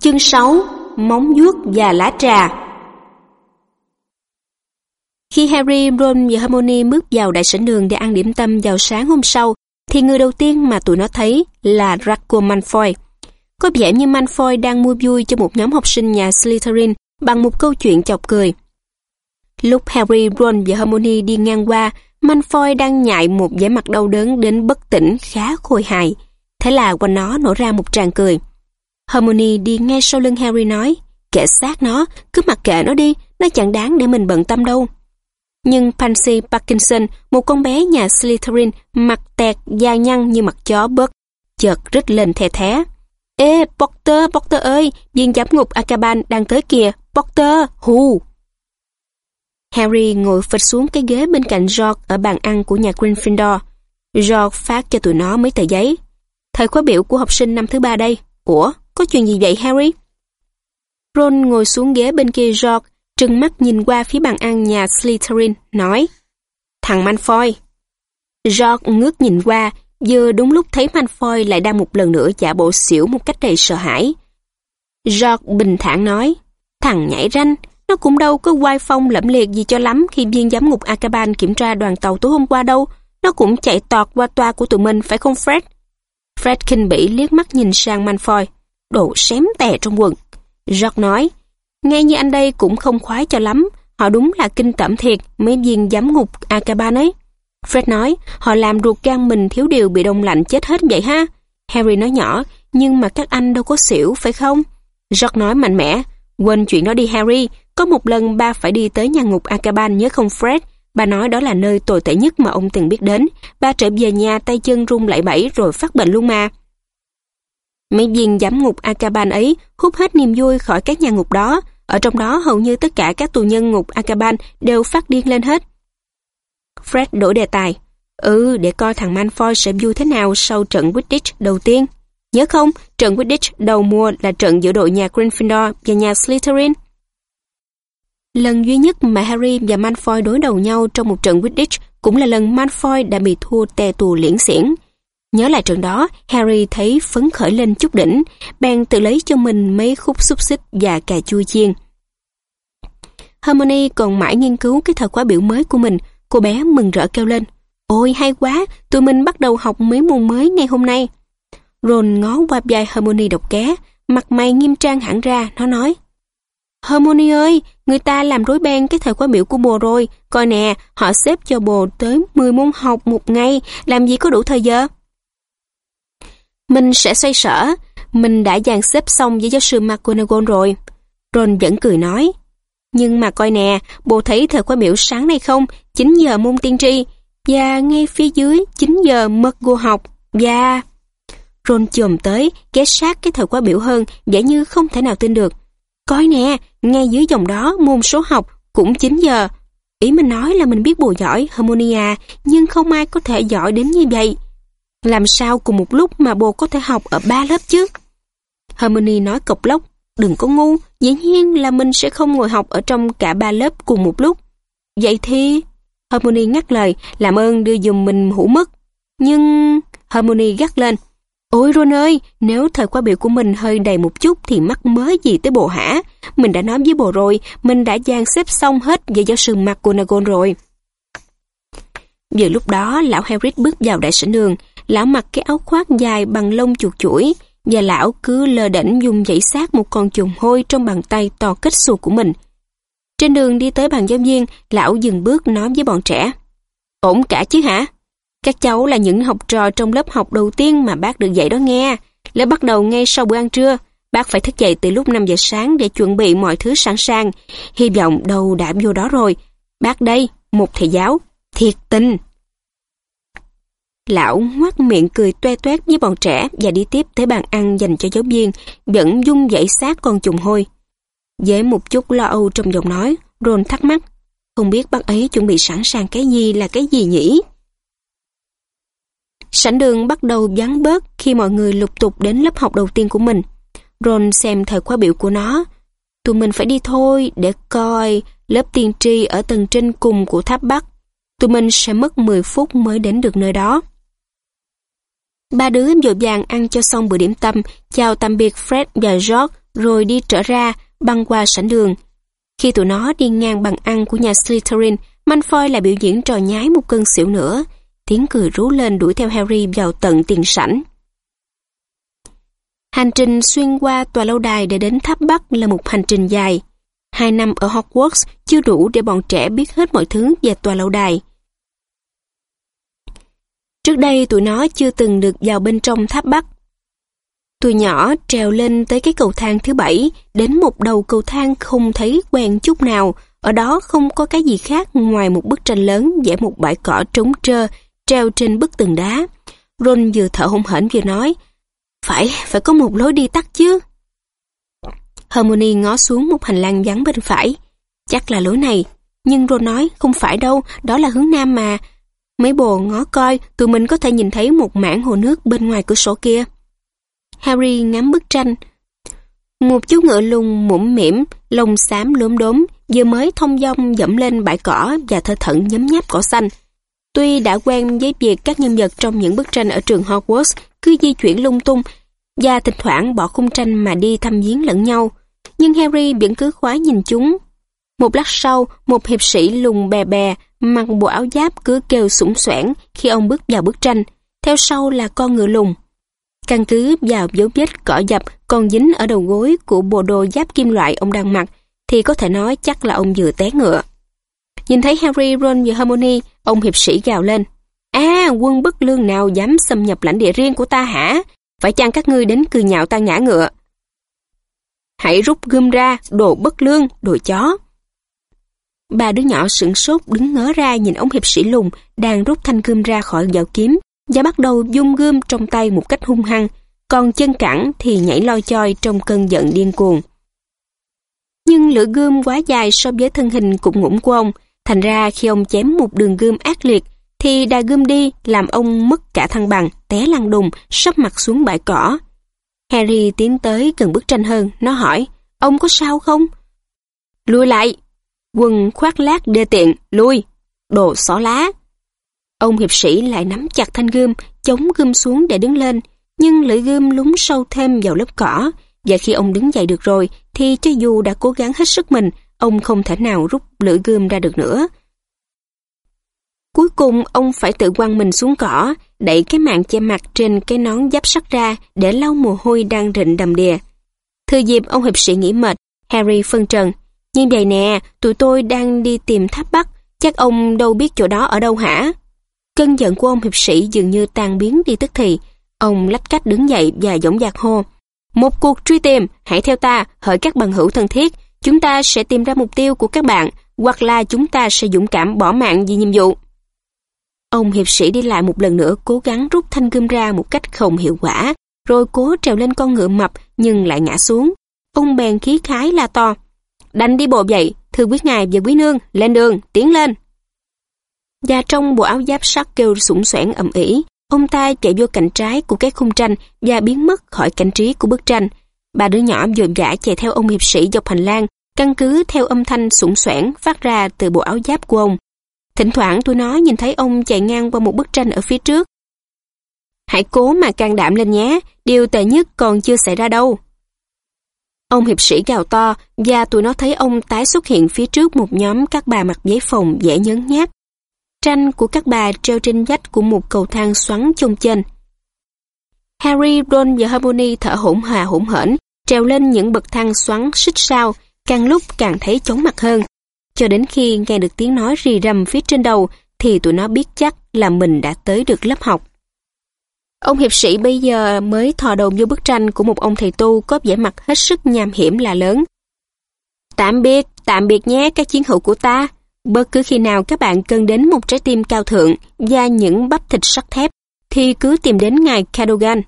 Chương 6 Móng vuốt và lá trà Khi Harry, Ron và Hermione bước vào đại sảnh đường để ăn điểm tâm vào sáng hôm sau, thì người đầu tiên mà tụi nó thấy là Draco Malfoy. Có vẻ như Malfoy đang mua vui cho một nhóm học sinh nhà Slytherin bằng một câu chuyện chọc cười. Lúc Harry, Ron và Hermione đi ngang qua, Malfoy đang nhại một vẻ mặt đau đớn đến bất tỉnh khá khôi hài. Thế là quanh nó nổ ra một tràng cười. Hermione đi ngay sau lưng Harry nói, kệ xác nó, cứ mặc kệ nó đi, nó chẳng đáng để mình bận tâm đâu. Nhưng Pansy Parkinson, một con bé nhà Slytherin, mặt tẹt, da nhăn như mặt chó bớt, chợt rít lên thè thé. Ê, Potter, Potter ơi, viên giám ngục Akaban đang tới kìa, Potter, hù. Harry ngồi phịch xuống cái ghế bên cạnh George ở bàn ăn của nhà Gryffindor. George phát cho tụi nó mấy tờ giấy. Thời khóa biểu của học sinh năm thứ ba đây. Ủa, có chuyện gì vậy Harry? Ron ngồi xuống ghế bên kia George, trừng mắt nhìn qua phía bàn ăn nhà Slytherin, nói Thằng manfoy George ngước nhìn qua, vừa đúng lúc thấy manfoy lại đang một lần nữa giả bộ xỉu một cách đầy sợ hãi. George bình thản nói, thằng nhảy ranh, nó cũng đâu có quay phong lẫm liệt gì cho lắm khi viên giám ngục Akaban kiểm tra đoàn tàu tối hôm qua đâu. Nó cũng chạy tọt qua toa của tụi mình, phải không Fred? Fred kinh bỉ liếc mắt nhìn sang manfoy độ xém tè trong quần. George nói, nghe như anh đây cũng không khoái cho lắm. Họ đúng là kinh tởm thiệt, mấy viên giám ngục Akaban ấy. Fred nói, họ làm ruột gan mình thiếu điều bị đông lạnh chết hết vậy ha. Harry nói nhỏ, nhưng mà các anh đâu có xỉu, phải không? George nói mạnh mẽ, quên chuyện đó đi Harry, có một lần ba phải đi tới nhà ngục Akaban nhớ không Fred, Bà nói đó là nơi tồi tệ nhất mà ông từng biết đến. Ba trở về nhà tay chân run lẩy bẩy rồi phát bệnh luôn mà. Mấy viên giám ngục Akaban ấy hút hết niềm vui khỏi các nhà ngục đó. Ở trong đó hầu như tất cả các tù nhân ngục Akaban đều phát điên lên hết. Fred đổi đề tài. Ừ, để coi thằng manfoy sẽ vui thế nào sau trận Quidditch đầu tiên. Nhớ không, trận Quidditch đầu mùa là trận giữa đội nhà Gryffindor và nhà Slytherin. Lần duy nhất mà Harry và Malfoy đối đầu nhau trong một trận Quidditch cũng là lần Malfoy đã bị thua tè tù liễn xiển. Nhớ lại trận đó, Harry thấy phấn khởi lên chút đỉnh, bèn tự lấy cho mình mấy khúc xúc xích và cà chua chiên. harmony còn mãi nghiên cứu cái thời khóa biểu mới của mình, cô bé mừng rỡ kêu lên. Ôi hay quá, tụi mình bắt đầu học mấy môn mới ngay hôm nay. Ron ngó qua vai harmony độc ké, mặt mày nghiêm trang hẳn ra, nó nói. harmony ơi, người ta làm rối beng cái thời khóa biểu của bồ rồi. Coi nè, họ xếp cho bồ tới 10 môn học một ngày, làm gì có đủ thời giờ? Mình sẽ xoay sở, mình đã dàn xếp xong với giáo sư McGonagall rồi. Ron vẫn cười nói. Nhưng mà coi nè, bộ thấy thời khóa biểu sáng nay không? 9 giờ môn tiên tri, và ngay phía dưới 9 giờ mật gô học, và... Ron chồm tới, ghé sát cái thời khóa biểu hơn, vẻ như không thể nào tin được. Coi nè, ngay dưới dòng đó môn số học cũng 9 giờ. Ý mình nói là mình biết bồ giỏi Harmonia, nhưng không ai có thể giỏi đến như vậy. Làm sao cùng một lúc mà bồ có thể học ở ba lớp chứ? Harmony nói cộc lốc, đừng có ngu, dĩ nhiên là mình sẽ không ngồi học ở trong cả ba lớp cùng một lúc. Vậy thì... Harmony ngắt lời, làm ơn đưa dùm mình hũ mất. Nhưng... Harmony gắt lên, Ôi Ron ơi, nếu thời khóa biểu của mình hơi đầy một chút thì mắc mới gì tới bộ hả? Mình đã nói với bộ rồi, mình đã dàn xếp xong hết về giáo sư McGonagall rồi. Vừa lúc đó, lão Harry bước vào đại sảnh đường. Lão mặc cái áo khoác dài bằng lông chuột chuỗi và lão cứ lờ đễnh dùng dãy sát một con trùng hôi trong bàn tay to kết xù của mình. Trên đường đi tới bàn giáo viên, lão dừng bước nói với bọn trẻ. Ổn cả chứ hả? Các cháu là những học trò trong lớp học đầu tiên mà bác được dạy đó nghe. Lớp bắt đầu ngay sau bữa ăn trưa. Bác phải thức dậy từ lúc 5 giờ sáng để chuẩn bị mọi thứ sẵn sàng. Hy vọng đầu đã vô đó rồi. Bác đây, một thầy giáo, thiệt tình. Lão ngoác miệng cười toe toét với bọn trẻ và đi tiếp tới bàn ăn dành cho giáo viên, vẫn dung dãy sát con trùng hôi. Với một chút lo âu trong giọng nói, Ron thắc mắc, không biết bác ấy chuẩn bị sẵn sàng cái gì là cái gì nhỉ? Sảnh đường bắt đầu vắng bớt khi mọi người lục tục đến lớp học đầu tiên của mình. Ron xem thời khóa biểu của nó. Tụi mình phải đi thôi để coi lớp tiên tri ở tầng trên cùng của tháp Bắc. Tụi mình sẽ mất 10 phút mới đến được nơi đó. Ba đứa dội vàng ăn cho xong bữa điểm tâm, chào tạm biệt Fred và George rồi đi trở ra, băng qua sảnh đường. Khi tụi nó đi ngang bằng ăn của nhà Slytherin, Malfoy lại biểu diễn trò nhái một cơn xỉu nữa. Tiếng cười rú lên đuổi theo Harry vào tận tiền sảnh. Hành trình xuyên qua tòa lâu đài để đến tháp Bắc là một hành trình dài. Hai năm ở Hogwarts chưa đủ để bọn trẻ biết hết mọi thứ về tòa lâu đài. Trước đây tụi nó chưa từng được vào bên trong tháp Bắc. Tụi nhỏ trèo lên tới cái cầu thang thứ bảy, đến một đầu cầu thang không thấy quen chút nào, ở đó không có cái gì khác ngoài một bức tranh lớn vẽ một bãi cỏ trống trơ, treo trên bức tường đá. Ron vừa thở hổn hển vừa nói, phải, phải có một lối đi tắt chứ. Hermione ngó xuống một hành lang vắng bên phải. Chắc là lối này. Nhưng Ron nói, không phải đâu, đó là hướng nam mà. Mấy bồ ngó coi, tụi mình có thể nhìn thấy một mảng hồ nước bên ngoài cửa sổ kia. Harry ngắm bức tranh. Một chú ngựa lùng mũm mỉm, lông xám lốm đốm, vừa mới thông dong dẫm lên bãi cỏ và thơ thẩn nhấm nháp cỏ xanh. Tuy đã quen với việc các nhân vật trong những bức tranh ở trường Hogwarts cứ di chuyển lung tung và thỉnh thoảng bỏ khung tranh mà đi thăm viếng lẫn nhau, nhưng Harry vẫn cứ khóa nhìn chúng. Một lát sau, một hiệp sĩ lùng bè bè, mặc bộ áo giáp cứ kêu sủng soảng khi ông bước vào bức tranh, theo sau là con ngựa lùng. Căn cứ vào dấu vết cỏ dập còn dính ở đầu gối của bộ đồ giáp kim loại ông đang mặc, thì có thể nói chắc là ông vừa té ngựa. Nhìn thấy Harry, Ron và Hermione, ông hiệp sĩ gào lên. À, quân bất lương nào dám xâm nhập lãnh địa riêng của ta hả? Phải chăng các ngươi đến cười nhạo ta ngã ngựa? Hãy rút gươm ra, đồ bất lương, đồ chó. Ba đứa nhỏ sửng sốt đứng ngớ ra nhìn ông hiệp sĩ lùng đang rút thanh gươm ra khỏi dạo kiếm và bắt đầu dung gươm trong tay một cách hung hăng, còn chân cẳng thì nhảy loi choi trong cơn giận điên cuồng. Nhưng lưỡi gươm quá dài so với thân hình cục ngủng của ông, thành ra khi ông chém một đường gươm ác liệt, thì đà gươm đi làm ông mất cả thăng bằng, té lăn đùng, sắp mặt xuống bãi cỏ. Harry tiến tới gần bức tranh hơn, nó hỏi, ông có sao không? Lùi lại! Quân khoác lác đê tiện, lui! Đồ xỏ lá! Ông hiệp sĩ lại nắm chặt thanh gươm, chống gươm xuống để đứng lên, nhưng lưỡi gươm lún sâu thêm vào lớp cỏ, và khi ông đứng dậy được rồi, thì cho dù đã cố gắng hết sức mình, ông không thể nào rút lưỡi gươm ra được nữa. Cuối cùng ông phải tự quăng mình xuống cỏ, đẩy cái mạng che mặt trên cái nón giáp sắt ra để lau mồ hôi đang rịn đầm đìa. Thừa dịp ông hiệp sĩ nghỉ mệt, Harry phân trần. Nhưng vậy nè, tụi tôi đang đi tìm tháp Bắc, chắc ông đâu biết chỗ đó ở đâu hả? Cơn giận của ông hiệp sĩ dường như tan biến đi tức thì. Ông lách cách đứng dậy và dõng dạc hô. Một cuộc truy tìm, hãy theo ta, hỡi các bằng hữu thân thiết. Chúng ta sẽ tìm ra mục tiêu của các bạn, hoặc là chúng ta sẽ dũng cảm bỏ mạng vì nhiệm vụ. Ông hiệp sĩ đi lại một lần nữa cố gắng rút thanh gươm ra một cách không hiệu quả, rồi cố trèo lên con ngựa mập nhưng lại ngã xuống. Ông bèn khí khái la to đành đi bộ dậy, thưa quý ngài và quý nương, lên đường, tiến lên. Và trong bộ áo giáp sắt kêu sủng soảng ầm ĩ, ông ta chạy vô cạnh trái của cái khung tranh và biến mất khỏi cảnh trí của bức tranh. Ba đứa nhỏ vội vã chạy theo ông hiệp sĩ dọc hành lang, căn cứ theo âm thanh sủng soảng phát ra từ bộ áo giáp của ông. Thỉnh thoảng tôi nói nhìn thấy ông chạy ngang qua một bức tranh ở phía trước. Hãy cố mà can đảm lên nhé, điều tệ nhất còn chưa xảy ra đâu. Ông hiệp sĩ gào to và tụi nó thấy ông tái xuất hiện phía trước một nhóm các bà mặc giấy phòng dễ nhấn nhát. Tranh của các bà treo trên vách của một cầu thang xoắn chông trên. Harry, Ron và Hermione thở hổn hà hổn hển, treo lên những bậc thang xoắn xích sao, càng lúc càng thấy chóng mặt hơn. Cho đến khi nghe được tiếng nói rì rầm phía trên đầu thì tụi nó biết chắc là mình đã tới được lớp học. Ông hiệp sĩ bây giờ mới thò đầu vô bức tranh của một ông thầy tu có vẻ mặt hết sức nham hiểm là lớn. Tạm biệt, tạm biệt nhé các chiến hữu của ta. Bất cứ khi nào các bạn cần đến một trái tim cao thượng và những bắp thịt sắt thép, thì cứ tìm đến ngài Cadogan.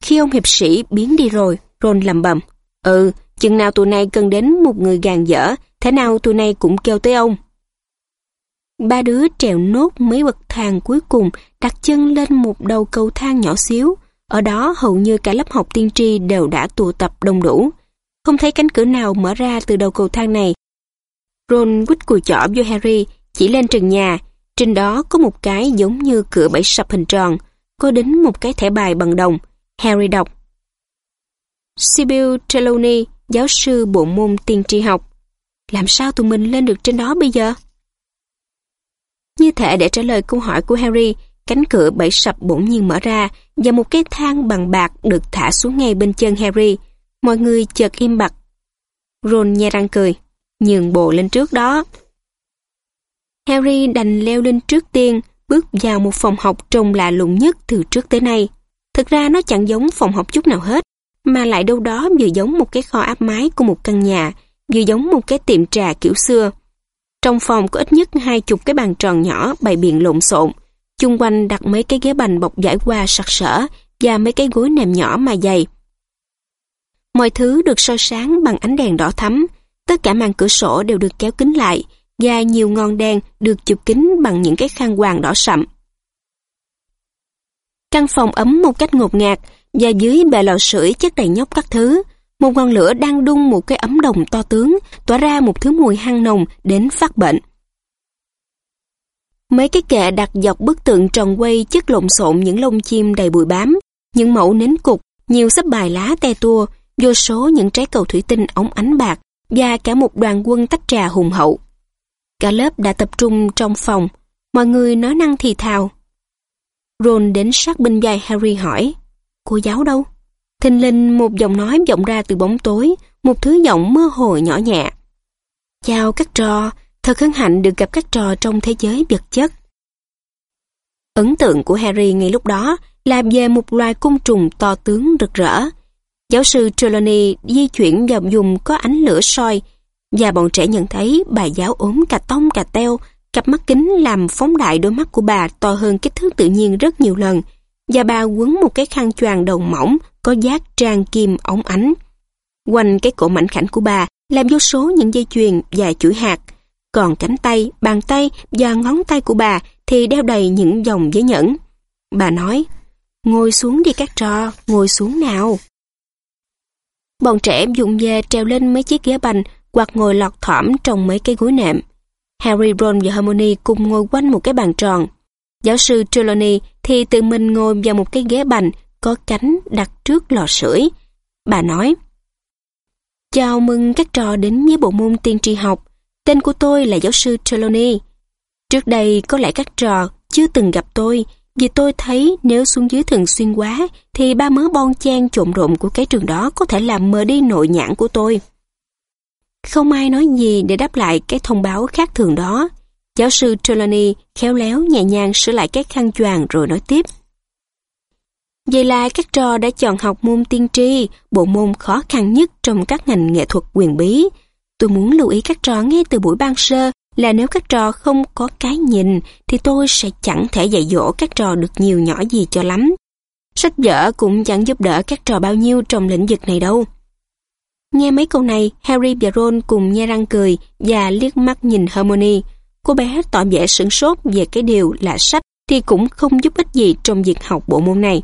Khi ông hiệp sĩ biến đi rồi, Ron lầm bầm. Ừ, chừng nào tụi này cần đến một người gàn dở Thế nào tụi này cũng kêu tới ông. Ba đứa trèo nốt mấy bậc thang cuối cùng đặt chân lên một đầu cầu thang nhỏ xíu. Ở đó hầu như cả lớp học tiên tri đều đã tụ tập đông đủ. Không thấy cánh cửa nào mở ra từ đầu cầu thang này. Ron quýt cùi chỏ vô Harry, chỉ lên trần nhà. Trên đó có một cái giống như cửa bẫy sập hình tròn. Có đến một cái thẻ bài bằng đồng. Harry đọc. Sibyl Trelawney, giáo sư bộ môn tiên tri học. Làm sao tụi mình lên được trên đó bây giờ? Như thể để trả lời câu hỏi của Harry, cánh cửa bẫy sập bỗng nhiên mở ra và một cái thang bằng bạc được thả xuống ngay bên chân Harry. Mọi người chợt im bặt. Ron nhe răng cười, nhường bộ lên trước đó. Harry đành leo lên trước tiên, bước vào một phòng học trông lạ lùng nhất từ trước tới nay. Thực ra nó chẳng giống phòng học chút nào hết, mà lại đâu đó vừa giống một cái kho áp mái của một căn nhà, vừa giống một cái tiệm trà kiểu xưa. Trong phòng có ít nhất hai chục cái bàn tròn nhỏ bày biện lộn xộn, chung quanh đặt mấy cái ghế bành bọc giải qua sặc sỡ và mấy cái gối nệm nhỏ mà dày. Mọi thứ được soi sáng bằng ánh đèn đỏ thắm, tất cả màn cửa sổ đều được kéo kính lại và nhiều ngọn đèn được chụp kính bằng những cái khăn hoàng đỏ sậm. Căn phòng ấm một cách ngột ngạt và dưới bề lò sưởi chất đầy nhóc các thứ. Một ngọn lửa đang đun một cái ấm đồng to tướng, tỏa ra một thứ mùi hăng nồng đến phát bệnh. Mấy cái kệ đặt dọc bức tượng tròn quay chất lộn xộn những lông chim đầy bụi bám, những mẫu nến cục, nhiều sắp bài lá te tua, vô số những trái cầu thủy tinh ống ánh bạc và cả một đoàn quân tách trà hùng hậu. Cả lớp đã tập trung trong phòng, mọi người nói năng thì thào. Ron đến sát bên vai Harry hỏi, cô giáo đâu? Thình linh một giọng nói vọng ra từ bóng tối, một thứ giọng mơ hồ nhỏ nhẹ. Chào các trò, thật hân hạnh được gặp các trò trong thế giới vật chất. Ấn tượng của Harry ngay lúc đó là về một loài côn trùng to tướng rực rỡ. Giáo sư Trelawney di chuyển vào dùng có ánh lửa soi và bọn trẻ nhận thấy bà giáo ốm cà tông cà teo, cặp mắt kính làm phóng đại đôi mắt của bà to hơn kích thước tự nhiên rất nhiều lần và bà quấn một cái khăn choàng đầu mỏng có giác trang kim ống ánh. Quanh cái cổ mảnh khảnh của bà làm vô số những dây chuyền và chuỗi hạt, còn cánh tay, bàn tay và ngón tay của bà thì đeo đầy những dòng giấy nhẫn. Bà nói, ngồi xuống đi các trò, ngồi xuống nào. Bọn trẻ dùng về treo lên mấy chiếc ghế bành hoặc ngồi lọt thỏm trong mấy cái gối nệm. Harry, Ron và Hermione cùng ngồi quanh một cái bàn tròn. Giáo sư Trelawney thì tự mình ngồi vào một cái ghế bành có cánh đặt trước lò sưởi. Bà nói, Chào mừng các trò đến với bộ môn tiên tri học. Tên của tôi là giáo sư Trelawney. Trước đây có lẽ các trò chưa từng gặp tôi, vì tôi thấy nếu xuống dưới thường xuyên quá, thì ba mớ bon chen trộn rộn của cái trường đó có thể làm mờ đi nội nhãn của tôi. Không ai nói gì để đáp lại cái thông báo khác thường đó. Giáo sư Trelawney khéo léo nhẹ nhàng sửa lại cái khăn choàng rồi nói tiếp. Vậy là các trò đã chọn học môn tiên tri, bộ môn khó khăn nhất trong các ngành nghệ thuật quyền bí. Tôi muốn lưu ý các trò ngay từ buổi ban sơ là nếu các trò không có cái nhìn thì tôi sẽ chẳng thể dạy dỗ các trò được nhiều nhỏ gì cho lắm. Sách vở cũng chẳng giúp đỡ các trò bao nhiêu trong lĩnh vực này đâu. Nghe mấy câu này, Harry và Ron cùng nhe răng cười và liếc mắt nhìn Hermione. Cô bé tỏ vẻ sửng sốt về cái điều là sách thì cũng không giúp ích gì trong việc học bộ môn này.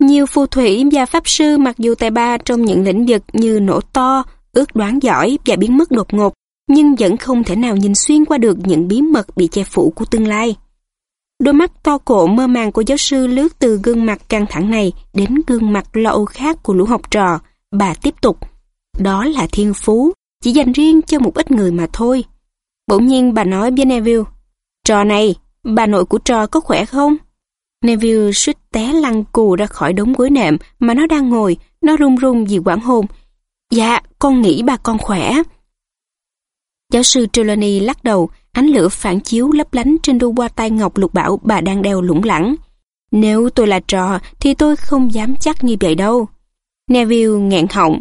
Nhiều phù thủy và pháp sư mặc dù tài ba trong những lĩnh vực như nổ to, ước đoán giỏi và biến mất đột ngột, nhưng vẫn không thể nào nhìn xuyên qua được những bí mật bị che phủ của tương lai. Đôi mắt to cổ mơ màng của giáo sư lướt từ gương mặt căng thẳng này đến gương mặt lo âu khác của lũ học trò. Bà tiếp tục. Đó là thiên phú, chỉ dành riêng cho một ít người mà thôi. Bỗng nhiên bà nói với Neville, Trò này, bà nội của trò có khỏe không? Neville suýt té lăn cù ra khỏi đống gối nệm mà nó đang ngồi, nó run run vì quảng hôn. Dạ, con nghĩ bà con khỏe. Giáo sư Trelawney lắc đầu, ánh lửa phản chiếu lấp lánh trên đôi qua tay ngọc lục bảo bà đang đeo lủng lẳng. Nếu tôi là trò thì tôi không dám chắc như vậy đâu. Neville nghẹn họng.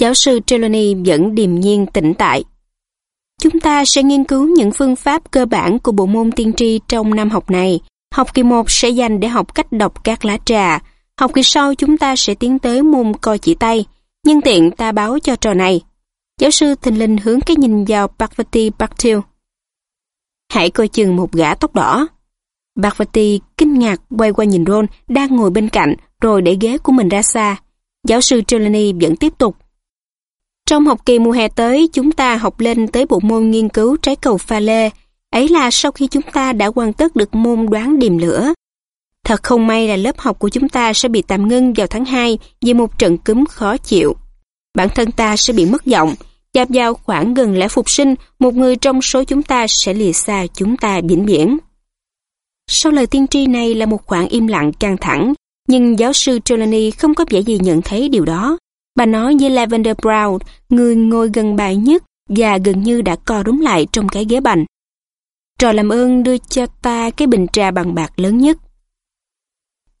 Giáo sư Trelawney vẫn điềm nhiên tĩnh tại. Chúng ta sẽ nghiên cứu những phương pháp cơ bản của bộ môn tiên tri trong năm học này. Học kỳ 1 sẽ dành để học cách đọc các lá trà. Học kỳ sau chúng ta sẽ tiến tới môn coi chỉ tay. Nhân tiện ta báo cho trò này. Giáo sư thình linh hướng cái nhìn vào Parvati Patil. Hãy coi chừng một gã tóc đỏ. Parvati kinh ngạc quay qua nhìn Ron đang ngồi bên cạnh rồi để ghế của mình ra xa. Giáo sư Trelawney vẫn tiếp tục. Trong học kỳ mùa hè tới, chúng ta học lên tới bộ môn nghiên cứu trái cầu pha lê. Ấy là sau khi chúng ta đã hoàn tất được môn đoán điềm lửa. Thật không may là lớp học của chúng ta sẽ bị tạm ngưng vào tháng 2 vì một trận cúm khó chịu. Bản thân ta sẽ bị mất giọng. chạp vào khoảng gần lễ phục sinh, một người trong số chúng ta sẽ lìa xa chúng ta vĩnh viễn. Sau lời tiên tri này là một khoảng im lặng căng thẳng, nhưng giáo sư Trelawney không có vẻ gì nhận thấy điều đó. Bà nói với Lavender Brown, người ngồi gần bà nhất và gần như đã co rúm lại trong cái ghế bành. Trò làm ơn đưa cho ta cái bình trà bằng bạc lớn nhất.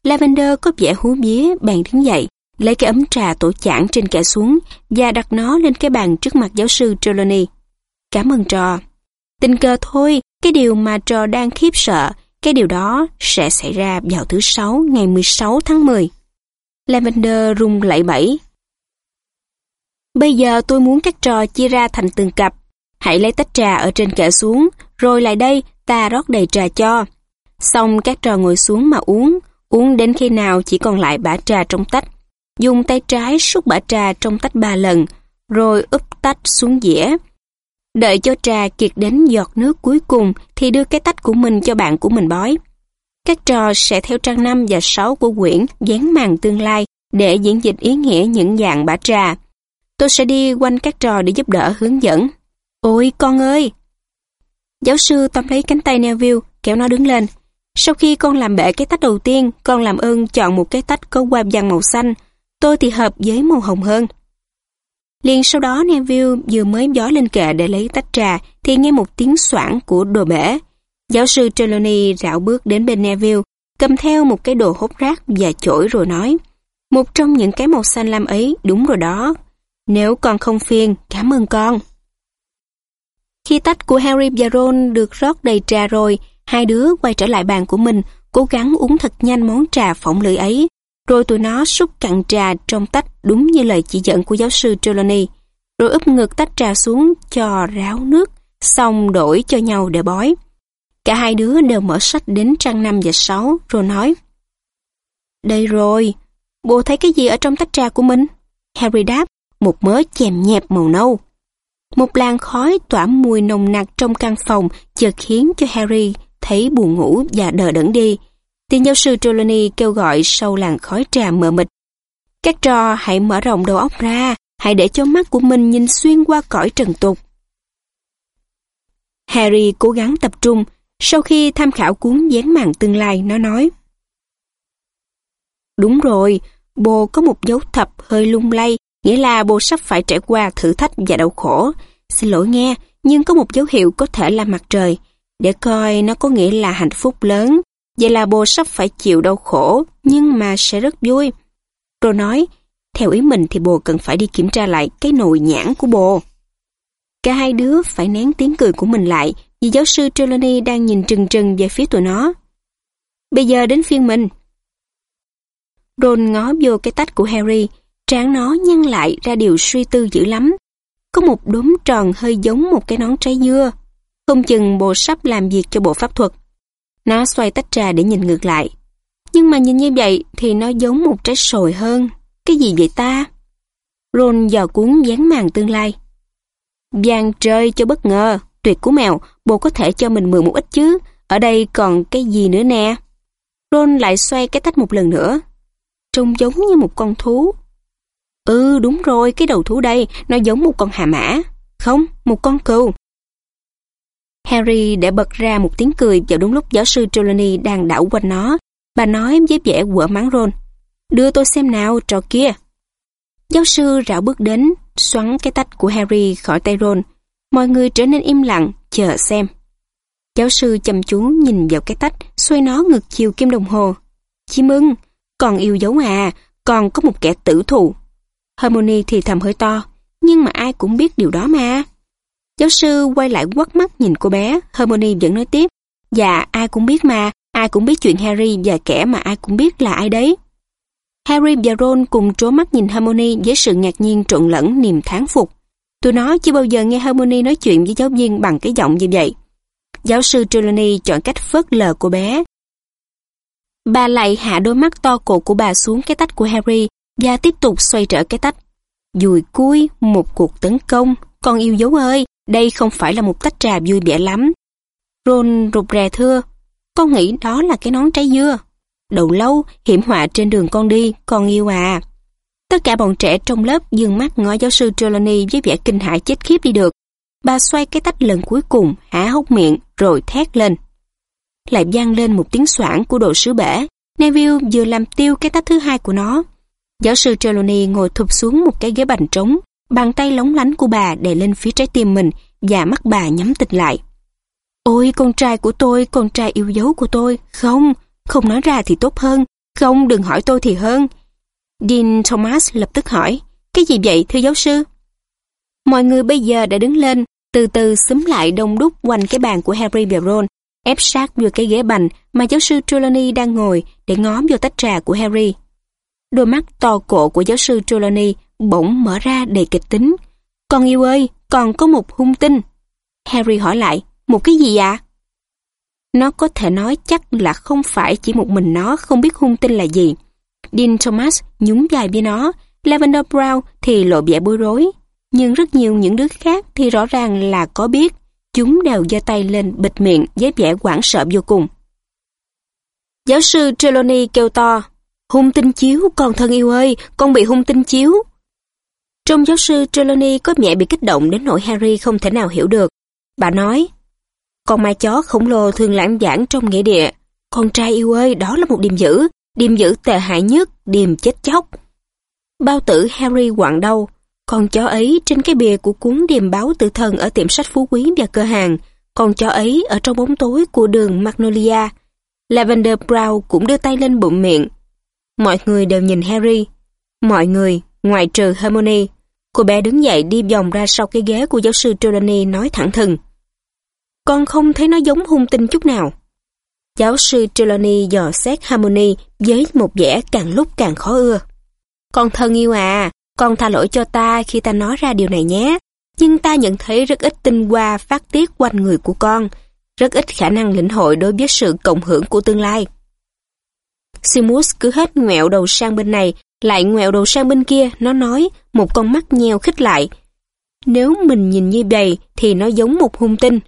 Lavender có vẻ hú vía, bàn đứng dậy, lấy cái ấm trà tổ chản trên kẻ xuống và đặt nó lên cái bàn trước mặt giáo sư Trelawney. Cảm ơn trò. Tình cờ thôi, cái điều mà trò đang khiếp sợ, cái điều đó sẽ xảy ra vào thứ Sáu ngày 16 tháng 10. Lavender rung lẩy bẩy. Bây giờ tôi muốn các trò chia ra thành từng cặp. Hãy lấy tách trà ở trên kệ xuống, rồi lại đây ta rót đầy trà cho. Xong các trò ngồi xuống mà uống, uống đến khi nào chỉ còn lại bã trà trong tách. Dùng tay trái xúc bã trà trong tách ba lần, rồi úp tách xuống dĩa. Đợi cho trà kiệt đến giọt nước cuối cùng thì đưa cái tách của mình cho bạn của mình bói. Các trò sẽ theo trang 5 và 6 của quyển Dán màn tương lai để diễn dịch ý nghĩa những dạng bã trà. Tôi sẽ đi quanh các trò để giúp đỡ hướng dẫn. Ôi con ơi! Giáo sư tóm lấy cánh tay Neville, kéo nó đứng lên. Sau khi con làm bể cái tách đầu tiên, con làm ơn chọn một cái tách có qua văn màu xanh. Tôi thì hợp với màu hồng hơn. Liền sau đó Neville vừa mới gió lên kệ để lấy tách trà thì nghe một tiếng xoảng của đồ bể. Giáo sư Trelawney rảo bước đến bên Neville, cầm theo một cái đồ hút rác và chổi rồi nói Một trong những cái màu xanh lam ấy, đúng rồi đó. Nếu con không phiền, cảm ơn con. Khi tách của Harry và Ron được rót đầy trà rồi, hai đứa quay trở lại bàn của mình, cố gắng uống thật nhanh món trà phỏng lưỡi ấy. Rồi tụi nó xúc cạn trà trong tách đúng như lời chỉ dẫn của giáo sư Trelawney. Rồi úp ngực tách trà xuống cho ráo nước, xong đổi cho nhau để bói. Cả hai đứa đều mở sách đến trang 5 và 6 rồi nói Đây rồi, bố thấy cái gì ở trong tách trà của mình? Harry đáp, một mớ chèm nhẹp màu nâu. Một làn khói tỏa mùi nồng nặc trong căn phòng chợt khiến cho Harry thấy buồn ngủ và đờ đẫn đi. Tiền giáo sư Trelawney kêu gọi sau làn khói trà mờ mịt. Các trò hãy mở rộng đầu óc ra, hãy để cho mắt của mình nhìn xuyên qua cõi trần tục. Harry cố gắng tập trung, sau khi tham khảo cuốn dán màn tương lai, nó nói. Đúng rồi, bồ có một dấu thập hơi lung lay, nghĩa là bồ sắp phải trải qua thử thách và đau khổ. Xin lỗi nghe, nhưng có một dấu hiệu có thể là mặt trời, để coi nó có nghĩa là hạnh phúc lớn. Vậy là bồ sắp phải chịu đau khổ, nhưng mà sẽ rất vui. Rồi nói, theo ý mình thì bồ cần phải đi kiểm tra lại cái nồi nhãn của bồ. Cả hai đứa phải nén tiếng cười của mình lại vì giáo sư Trelawney đang nhìn trừng trừng về phía tụi nó. Bây giờ đến phiên mình. Ron ngó vô cái tách của Harry, trán nó nhăn lại ra điều suy tư dữ lắm. Có một đốm tròn hơi giống một cái nón trái dưa. Không chừng bộ sắp làm việc cho bộ pháp thuật. Nó xoay tách trà để nhìn ngược lại. Nhưng mà nhìn như vậy thì nó giống một trái sồi hơn. Cái gì vậy ta? Ron dò cuốn dán màn tương lai. Vàng trời cho bất ngờ, tuyệt của mèo, bộ có thể cho mình mượn một ít chứ. Ở đây còn cái gì nữa nè? Ron lại xoay cái tách một lần nữa. Trông giống như một con thú. Ừ đúng rồi, cái đầu thú đây, nó giống một con hà mã. Không, một con cừu. Harry đã bật ra một tiếng cười vào đúng lúc giáo sư Trelawney đang đảo quanh nó. Bà nói với vẻ quở mắng Ron. Đưa tôi xem nào, trò kia. Giáo sư rảo bước đến, xoắn cái tách của Harry khỏi tay Ron. Mọi người trở nên im lặng, chờ xem. Giáo sư chăm chú nhìn vào cái tách, xoay nó ngược chiều kim đồng hồ. Chim ưng, còn yêu dấu à, còn có một kẻ tử thù. Harmony thì thầm hơi to, nhưng mà ai cũng biết điều đó mà. Giáo sư quay lại quắt mắt nhìn cô bé, Hermione vẫn nói tiếp. Dạ, ai cũng biết mà, ai cũng biết chuyện Harry và kẻ mà ai cũng biết là ai đấy. Harry và Ron cùng trố mắt nhìn Hermione với sự ngạc nhiên trộn lẫn niềm thán phục. Tụi nó chưa bao giờ nghe Hermione nói chuyện với giáo viên bằng cái giọng như vậy. Giáo sư Trelawney chọn cách phớt lờ cô bé. Bà lại hạ đôi mắt to cổ của bà xuống cái tách của Harry và tiếp tục xoay trở cái tách. Dùi cuối một cuộc tấn công. Con yêu dấu ơi, đây không phải là một tách trà vui vẻ lắm. Ron rụt rè thưa, con nghĩ đó là cái nón trái dưa. đầu lâu, hiểm họa trên đường con đi, con yêu à. Tất cả bọn trẻ trong lớp dương mắt ngó giáo sư Trelawney với vẻ kinh hãi chết khiếp đi được. Bà xoay cái tách lần cuối cùng, há hốc miệng, rồi thét lên. Lại vang lên một tiếng soảng của đồ sứ bể. Neville vừa làm tiêu cái tách thứ hai của nó. Giáo sư Trelawney ngồi thụp xuống một cái ghế bành trống, bàn tay lóng lánh của bà đè lên phía trái tim mình và mắt bà nhắm tịch lại. Ôi con trai của tôi, con trai yêu dấu của tôi. Không, không nói ra thì tốt hơn. Không, đừng hỏi tôi thì hơn. Dean Thomas lập tức hỏi, cái gì vậy thưa giáo sư? Mọi người bây giờ đã đứng lên, từ từ xúm lại đông đúc quanh cái bàn của Harry và Ron, ép sát vừa cái ghế bành mà giáo sư Trelawney đang ngồi để ngó vô tách trà của Harry. Đôi mắt to cổ của giáo sư Trelawney bỗng mở ra đầy kịch tính. Con yêu ơi, còn có một hung tinh. Harry hỏi lại, một cái gì ạ? Nó có thể nói chắc là không phải chỉ một mình nó không biết hung tinh là gì. Dean Thomas nhún dài với nó, Lavender Brown thì lộ vẻ bối rối. Nhưng rất nhiều những đứa khác thì rõ ràng là có biết. Chúng đều giơ tay lên bịt miệng với vẻ hoảng sợ vô cùng. Giáo sư Trelawney kêu to, hung tinh chiếu, con thân yêu ơi, con bị hung tinh chiếu. Trong giáo sư Trelawney có mẹ bị kích động đến nỗi Harry không thể nào hiểu được. Bà nói, con ma chó khổng lồ thường lãng giảng trong nghĩa địa. Con trai yêu ơi, đó là một điềm dữ, điềm dữ tệ hại nhất, điềm chết chóc. Bao tử Harry quặn đau, con chó ấy trên cái bìa của cuốn điềm báo tử thần ở tiệm sách phú quý và cửa hàng, con chó ấy ở trong bóng tối của đường Magnolia. Lavender Brown cũng đưa tay lên bụng miệng. Mọi người đều nhìn Harry. Mọi người, ngoại trừ Hermione. Cô bé đứng dậy đi vòng ra sau cái ghế của giáo sư Trelawney nói thẳng thừng. Con không thấy nó giống hung tinh chút nào. Giáo sư Trelawney dò xét Harmony với một vẻ càng lúc càng khó ưa. Con thân yêu à, con tha lỗi cho ta khi ta nói ra điều này nhé. Nhưng ta nhận thấy rất ít tinh hoa phát tiết quanh người của con, rất ít khả năng lĩnh hội đối với sự cộng hưởng của tương lai. Simus cứ hết ngoẹo đầu sang bên này, lại ngoẹo đầu sang bên kia, nó nói, một con mắt nheo khích lại. Nếu mình nhìn như vậy thì nó giống một hung tinh.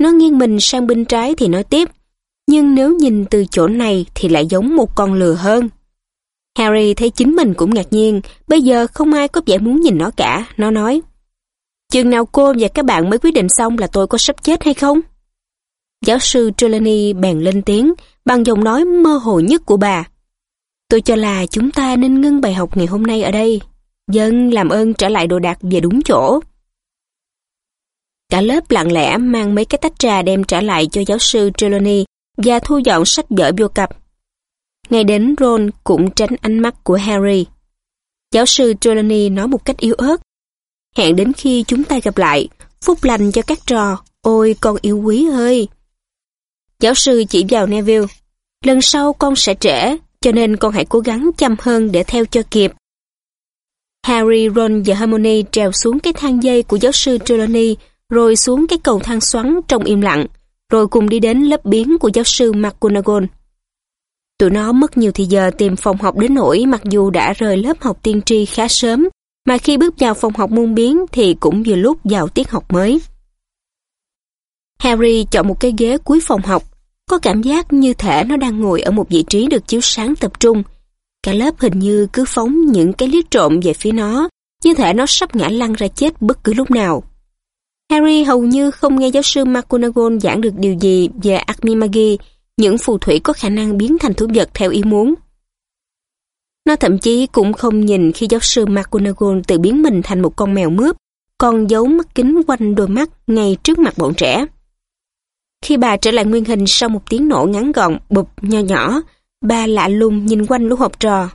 Nó nghiêng mình sang bên trái thì nói tiếp, nhưng nếu nhìn từ chỗ này thì lại giống một con lừa hơn. Harry thấy chính mình cũng ngạc nhiên, bây giờ không ai có vẻ muốn nhìn nó cả, nó nói. Chừng nào cô và các bạn mới quyết định xong là tôi có sắp chết hay không? Giáo sư Trelawney bèn lên tiếng, bằng giọng nói mơ hồ nhất của bà. Tôi cho là chúng ta nên ngưng bài học ngày hôm nay ở đây. Dân làm ơn trả lại đồ đạc về đúng chỗ. Cả lớp lặng lẽ mang mấy cái tách trà đem trả lại cho giáo sư Trelawney và thu dọn sách vở vô cặp. Ngay đến Ron cũng tránh ánh mắt của Harry. Giáo sư Trelawney nói một cách yếu ớt. Hẹn đến khi chúng ta gặp lại, phúc lành cho các trò, ôi con yêu quý ơi. Giáo sư chỉ vào Neville. Lần sau con sẽ trễ, cho nên con hãy cố gắng chăm hơn để theo cho kịp. Harry, Ron và Hermione trèo xuống cái thang dây của giáo sư Trelawney, rồi xuống cái cầu thang xoắn trong im lặng, rồi cùng đi đến lớp biến của giáo sư McGonagall. Tụi nó mất nhiều thời giờ tìm phòng học đến nỗi mặc dù đã rời lớp học tiên tri khá sớm, mà khi bước vào phòng học môn biến thì cũng vừa lúc vào tiết học mới. Harry chọn một cái ghế cuối phòng học, có cảm giác như thể nó đang ngồi ở một vị trí được chiếu sáng tập trung. Cả lớp hình như cứ phóng những cái liếc trộm về phía nó, như thể nó sắp ngã lăn ra chết bất cứ lúc nào. Harry hầu như không nghe giáo sư McGonagall giảng được điều gì về Acmimagi, những phù thủy có khả năng biến thành thú vật theo ý muốn. Nó thậm chí cũng không nhìn khi giáo sư McGonagall tự biến mình thành một con mèo mướp, còn giấu mắt kính quanh đôi mắt ngay trước mặt bọn trẻ. Khi bà trở lại nguyên hình sau một tiếng nổ ngắn gọn, bụp, nho nhỏ, bà lạ lùng nhìn quanh lũ học trò.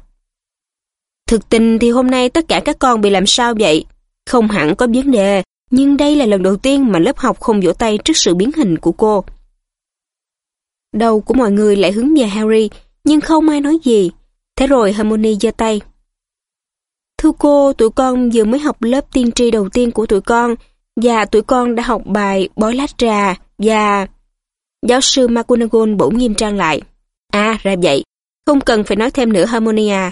Thực tình thì hôm nay tất cả các con bị làm sao vậy? Không hẳn có vấn đề, nhưng đây là lần đầu tiên mà lớp học không vỗ tay trước sự biến hình của cô. Đầu của mọi người lại hướng về Harry, nhưng không ai nói gì. Thế rồi Harmony giơ tay. Thưa cô, tụi con vừa mới học lớp tiên tri đầu tiên của tụi con, và tụi con đã học bài bói lá trà, và... Giáo sư McGonagall bỗng nghiêm trang lại. À, ra vậy. Không cần phải nói thêm nữa Harmonia.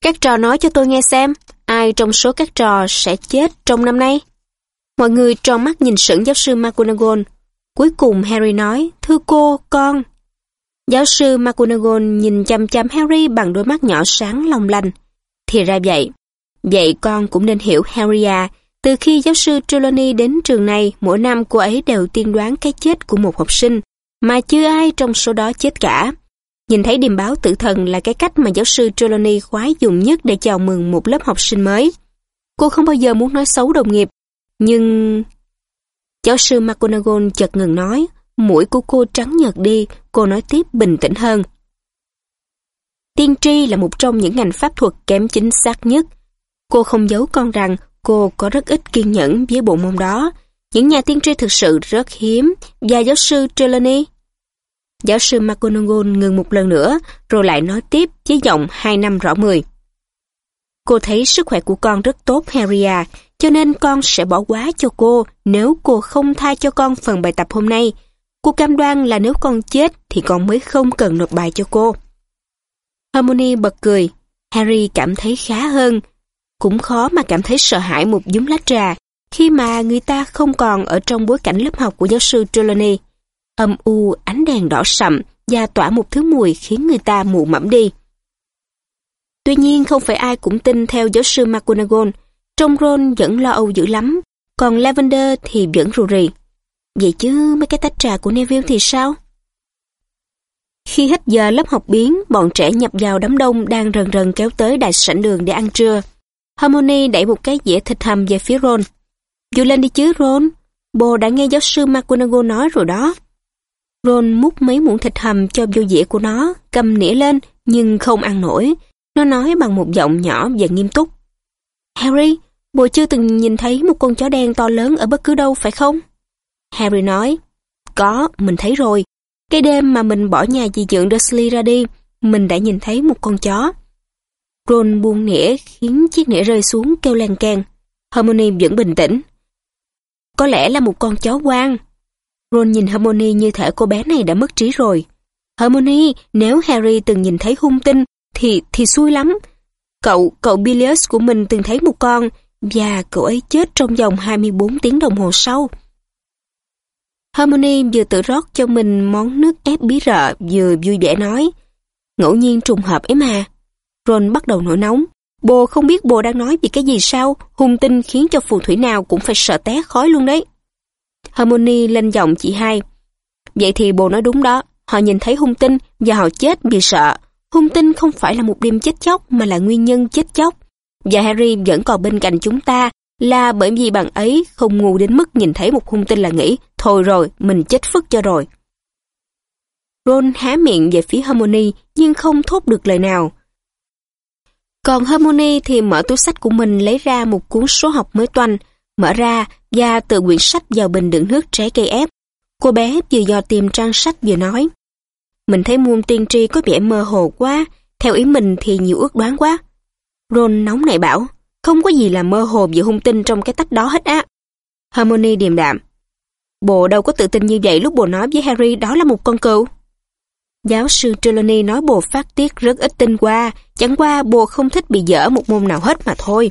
Các trò nói cho tôi nghe xem, ai trong số các trò sẽ chết trong năm nay? Mọi người tròn mắt nhìn sững giáo sư McGonagall. Cuối cùng Harry nói, thưa cô, con. Giáo sư McGonagall nhìn chăm chăm Harry bằng đôi mắt nhỏ sáng long lanh. Thì ra vậy. Vậy con cũng nên hiểu Harry à. Từ khi giáo sư Trelawney đến trường này, mỗi năm cô ấy đều tiên đoán cái chết của một học sinh, mà chưa ai trong số đó chết cả. Nhìn thấy điềm báo tử thần là cái cách mà giáo sư Trelawney khoái dùng nhất để chào mừng một lớp học sinh mới. Cô không bao giờ muốn nói xấu đồng nghiệp, nhưng... Giáo sư McGonagall chợt ngừng nói, mũi của cô trắng nhợt đi, cô nói tiếp bình tĩnh hơn. Tiên tri là một trong những ngành pháp thuật kém chính xác nhất. Cô không giấu con rằng cô có rất ít kiên nhẫn với bộ môn đó. Những nhà tiên tri thực sự rất hiếm, và giáo sư Trelawney. Giáo sư McGonagall ngừng một lần nữa, rồi lại nói tiếp với giọng hai năm rõ mười. Cô thấy sức khỏe của con rất tốt, Harry à, cho nên con sẽ bỏ quá cho cô nếu cô không tha cho con phần bài tập hôm nay. Cô cam đoan là nếu con chết thì con mới không cần nộp bài cho cô. Harmony bật cười. Harry cảm thấy khá hơn. Cũng khó mà cảm thấy sợ hãi một dúm lá trà khi mà người ta không còn ở trong bối cảnh lớp học của giáo sư Trelawney. Âm u, ánh đèn đỏ sậm và tỏa một thứ mùi khiến người ta mù mẫm đi. Tuy nhiên không phải ai cũng tin theo giáo sư McGonagall. Trong Ron vẫn lo âu dữ lắm, còn Lavender thì vẫn rù rì. Vậy chứ mấy cái tách trà của Neville thì sao? Khi hết giờ lớp học biến, bọn trẻ nhập vào đám đông đang rần rần kéo tới đại sảnh đường để ăn trưa. Harmony đẩy một cái dĩa thịt hầm về phía Ron. Dù lên đi chứ Ron, bồ đã nghe giáo sư McGonagall nói rồi đó. Ron múc mấy muỗng thịt hầm cho vô dĩa của nó, cầm nĩa lên nhưng không ăn nổi. Nó nói bằng một giọng nhỏ và nghiêm túc. Harry, bồ chưa từng nhìn thấy một con chó đen to lớn ở bất cứ đâu phải không? Harry nói, có, mình thấy rồi. Cái đêm mà mình bỏ nhà dì dưỡng Dursley ra đi, mình đã nhìn thấy một con chó. Ron buông nĩa khiến chiếc nĩa rơi xuống kêu lan can. Hermione vẫn bình tĩnh. Có lẽ là một con chó quang. Ron nhìn Hermione như thể cô bé này đã mất trí rồi. Hermione, nếu Harry từng nhìn thấy hung tinh, thì thì xui lắm. Cậu, cậu Bilius của mình từng thấy một con, và cậu ấy chết trong vòng 24 tiếng đồng hồ sau. Harmony vừa tự rót cho mình món nước ép bí rợ vừa vui vẻ nói. Ngẫu nhiên trùng hợp ấy mà. Ron bắt đầu nổi nóng. Bồ không biết bồ đang nói về cái gì sao, hung tinh khiến cho phù thủy nào cũng phải sợ té khói luôn đấy. Harmony lên giọng chị hai. Vậy thì bồ nói đúng đó, họ nhìn thấy hung tinh và họ chết vì sợ. Hung tinh không phải là một đêm chết chóc mà là nguyên nhân chết chóc. Và Harry vẫn còn bên cạnh chúng ta là bởi vì bạn ấy không ngu đến mức nhìn thấy một hung tinh là nghĩ thôi rồi, mình chết phức cho rồi. Ron há miệng về phía Harmony nhưng không thốt được lời nào. Còn Hermione thì mở túi sách của mình lấy ra một cuốn số học mới toanh, mở ra và tự quyển sách vào bình đựng nước trái cây ép. Cô bé vừa dò tìm trang sách vừa nói. Mình thấy môn tiên tri có vẻ mơ hồ quá, theo ý mình thì nhiều ước đoán quá. Ron nóng nảy bảo, không có gì là mơ hồ và hung tinh trong cái tách đó hết á. Harmony điềm đạm. bộ đâu có tự tin như vậy lúc bộ nói với Harry đó là một con cừu. Giáo sư Trelawney nói bồ phát tiết rất ít tinh qua, chẳng qua bồ không thích bị dở một môn nào hết mà thôi.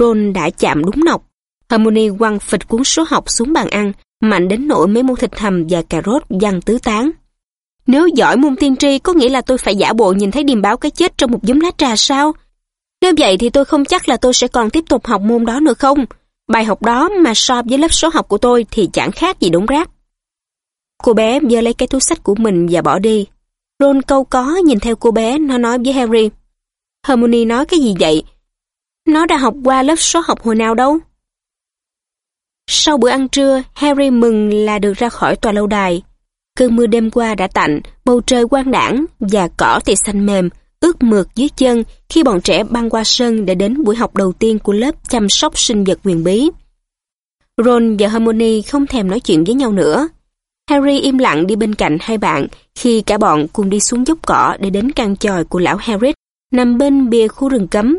Ron đã chạm đúng nọc. Harmony quăng phịch cuốn số học xuống bàn ăn, mạnh đến nỗi mấy môn thịt hầm và cà rốt văng tứ tán. Nếu giỏi môn tiên tri có nghĩa là tôi phải giả bộ nhìn thấy điềm báo cái chết trong một giấm lá trà sao? Nếu vậy thì tôi không chắc là tôi sẽ còn tiếp tục học môn đó nữa không. Bài học đó mà so với lớp số học của tôi thì chẳng khác gì đống rác. Cô bé giơ lấy cái túi sách của mình và bỏ đi. Ron câu có nhìn theo cô bé, nó nói với Harry. Hermione nói cái gì vậy? Nó đã học qua lớp số học hồi nào đâu? Sau bữa ăn trưa, Harry mừng là được ra khỏi tòa lâu đài. Cơn mưa đêm qua đã tạnh, bầu trời quang đảng và cỏ thì xanh mềm, ướt mượt dưới chân khi bọn trẻ băng qua sân để đến buổi học đầu tiên của lớp chăm sóc sinh vật huyền bí. Ron và Hermione không thèm nói chuyện với nhau nữa. Harry im lặng đi bên cạnh hai bạn khi cả bọn cùng đi xuống dốc cỏ để đến căn tròi của lão Harris nằm bên bìa khu rừng cấm.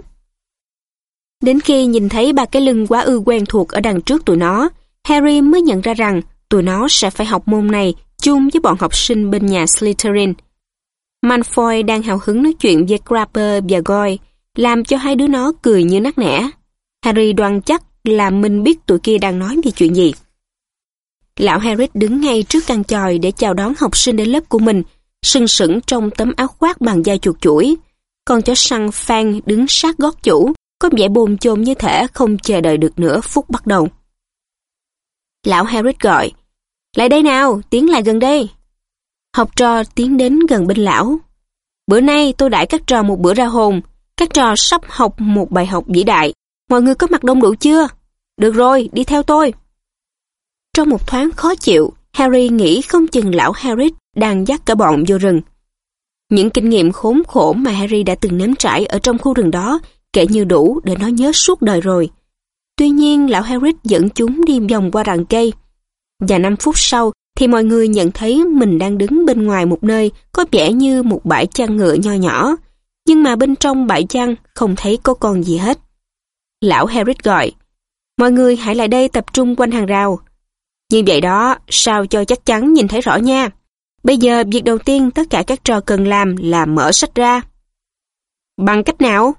Đến khi nhìn thấy ba cái lưng quá ư quen thuộc ở đằng trước tụi nó, Harry mới nhận ra rằng tụi nó sẽ phải học môn này chung với bọn học sinh bên nhà Slytherin. Malfoy đang hào hứng nói chuyện với Crabber và Goy, làm cho hai đứa nó cười như nắc nẻ. Harry đoan chắc là mình biết tụi kia đang nói về chuyện gì. Lão Harris đứng ngay trước căn chòi để chào đón học sinh đến lớp của mình. sừng sững trong tấm áo khoác bằng da chuột chuỗi. Con chó săn Phan đứng sát gót chủ, có vẻ bồn chồn như thể không chờ đợi được nữa phút bắt đầu. Lão Harris gọi, lại đây nào, tiến lại gần đây. Học trò tiến đến gần bên lão. Bữa nay tôi đãi các trò một bữa ra hồn, các trò sắp học một bài học vĩ đại. Mọi người có mặt đông đủ chưa? Được rồi, đi theo tôi. Trong một thoáng khó chịu, Harry nghĩ không chừng lão Harris đang dắt cả bọn vô rừng. Những kinh nghiệm khốn khổ mà Harry đã từng nếm trải ở trong khu rừng đó kể như đủ để nó nhớ suốt đời rồi. Tuy nhiên, lão Harris dẫn chúng đi vòng qua rặng cây. Và 5 phút sau thì mọi người nhận thấy mình đang đứng bên ngoài một nơi có vẻ như một bãi chăn ngựa nho nhỏ, nhưng mà bên trong bãi chăn không thấy có con gì hết. Lão Harris gọi, mọi người hãy lại đây tập trung quanh hàng rào. Như vậy đó, sao cho chắc chắn nhìn thấy rõ nha. Bây giờ việc đầu tiên tất cả các trò cần làm là mở sách ra. Bằng cách nào?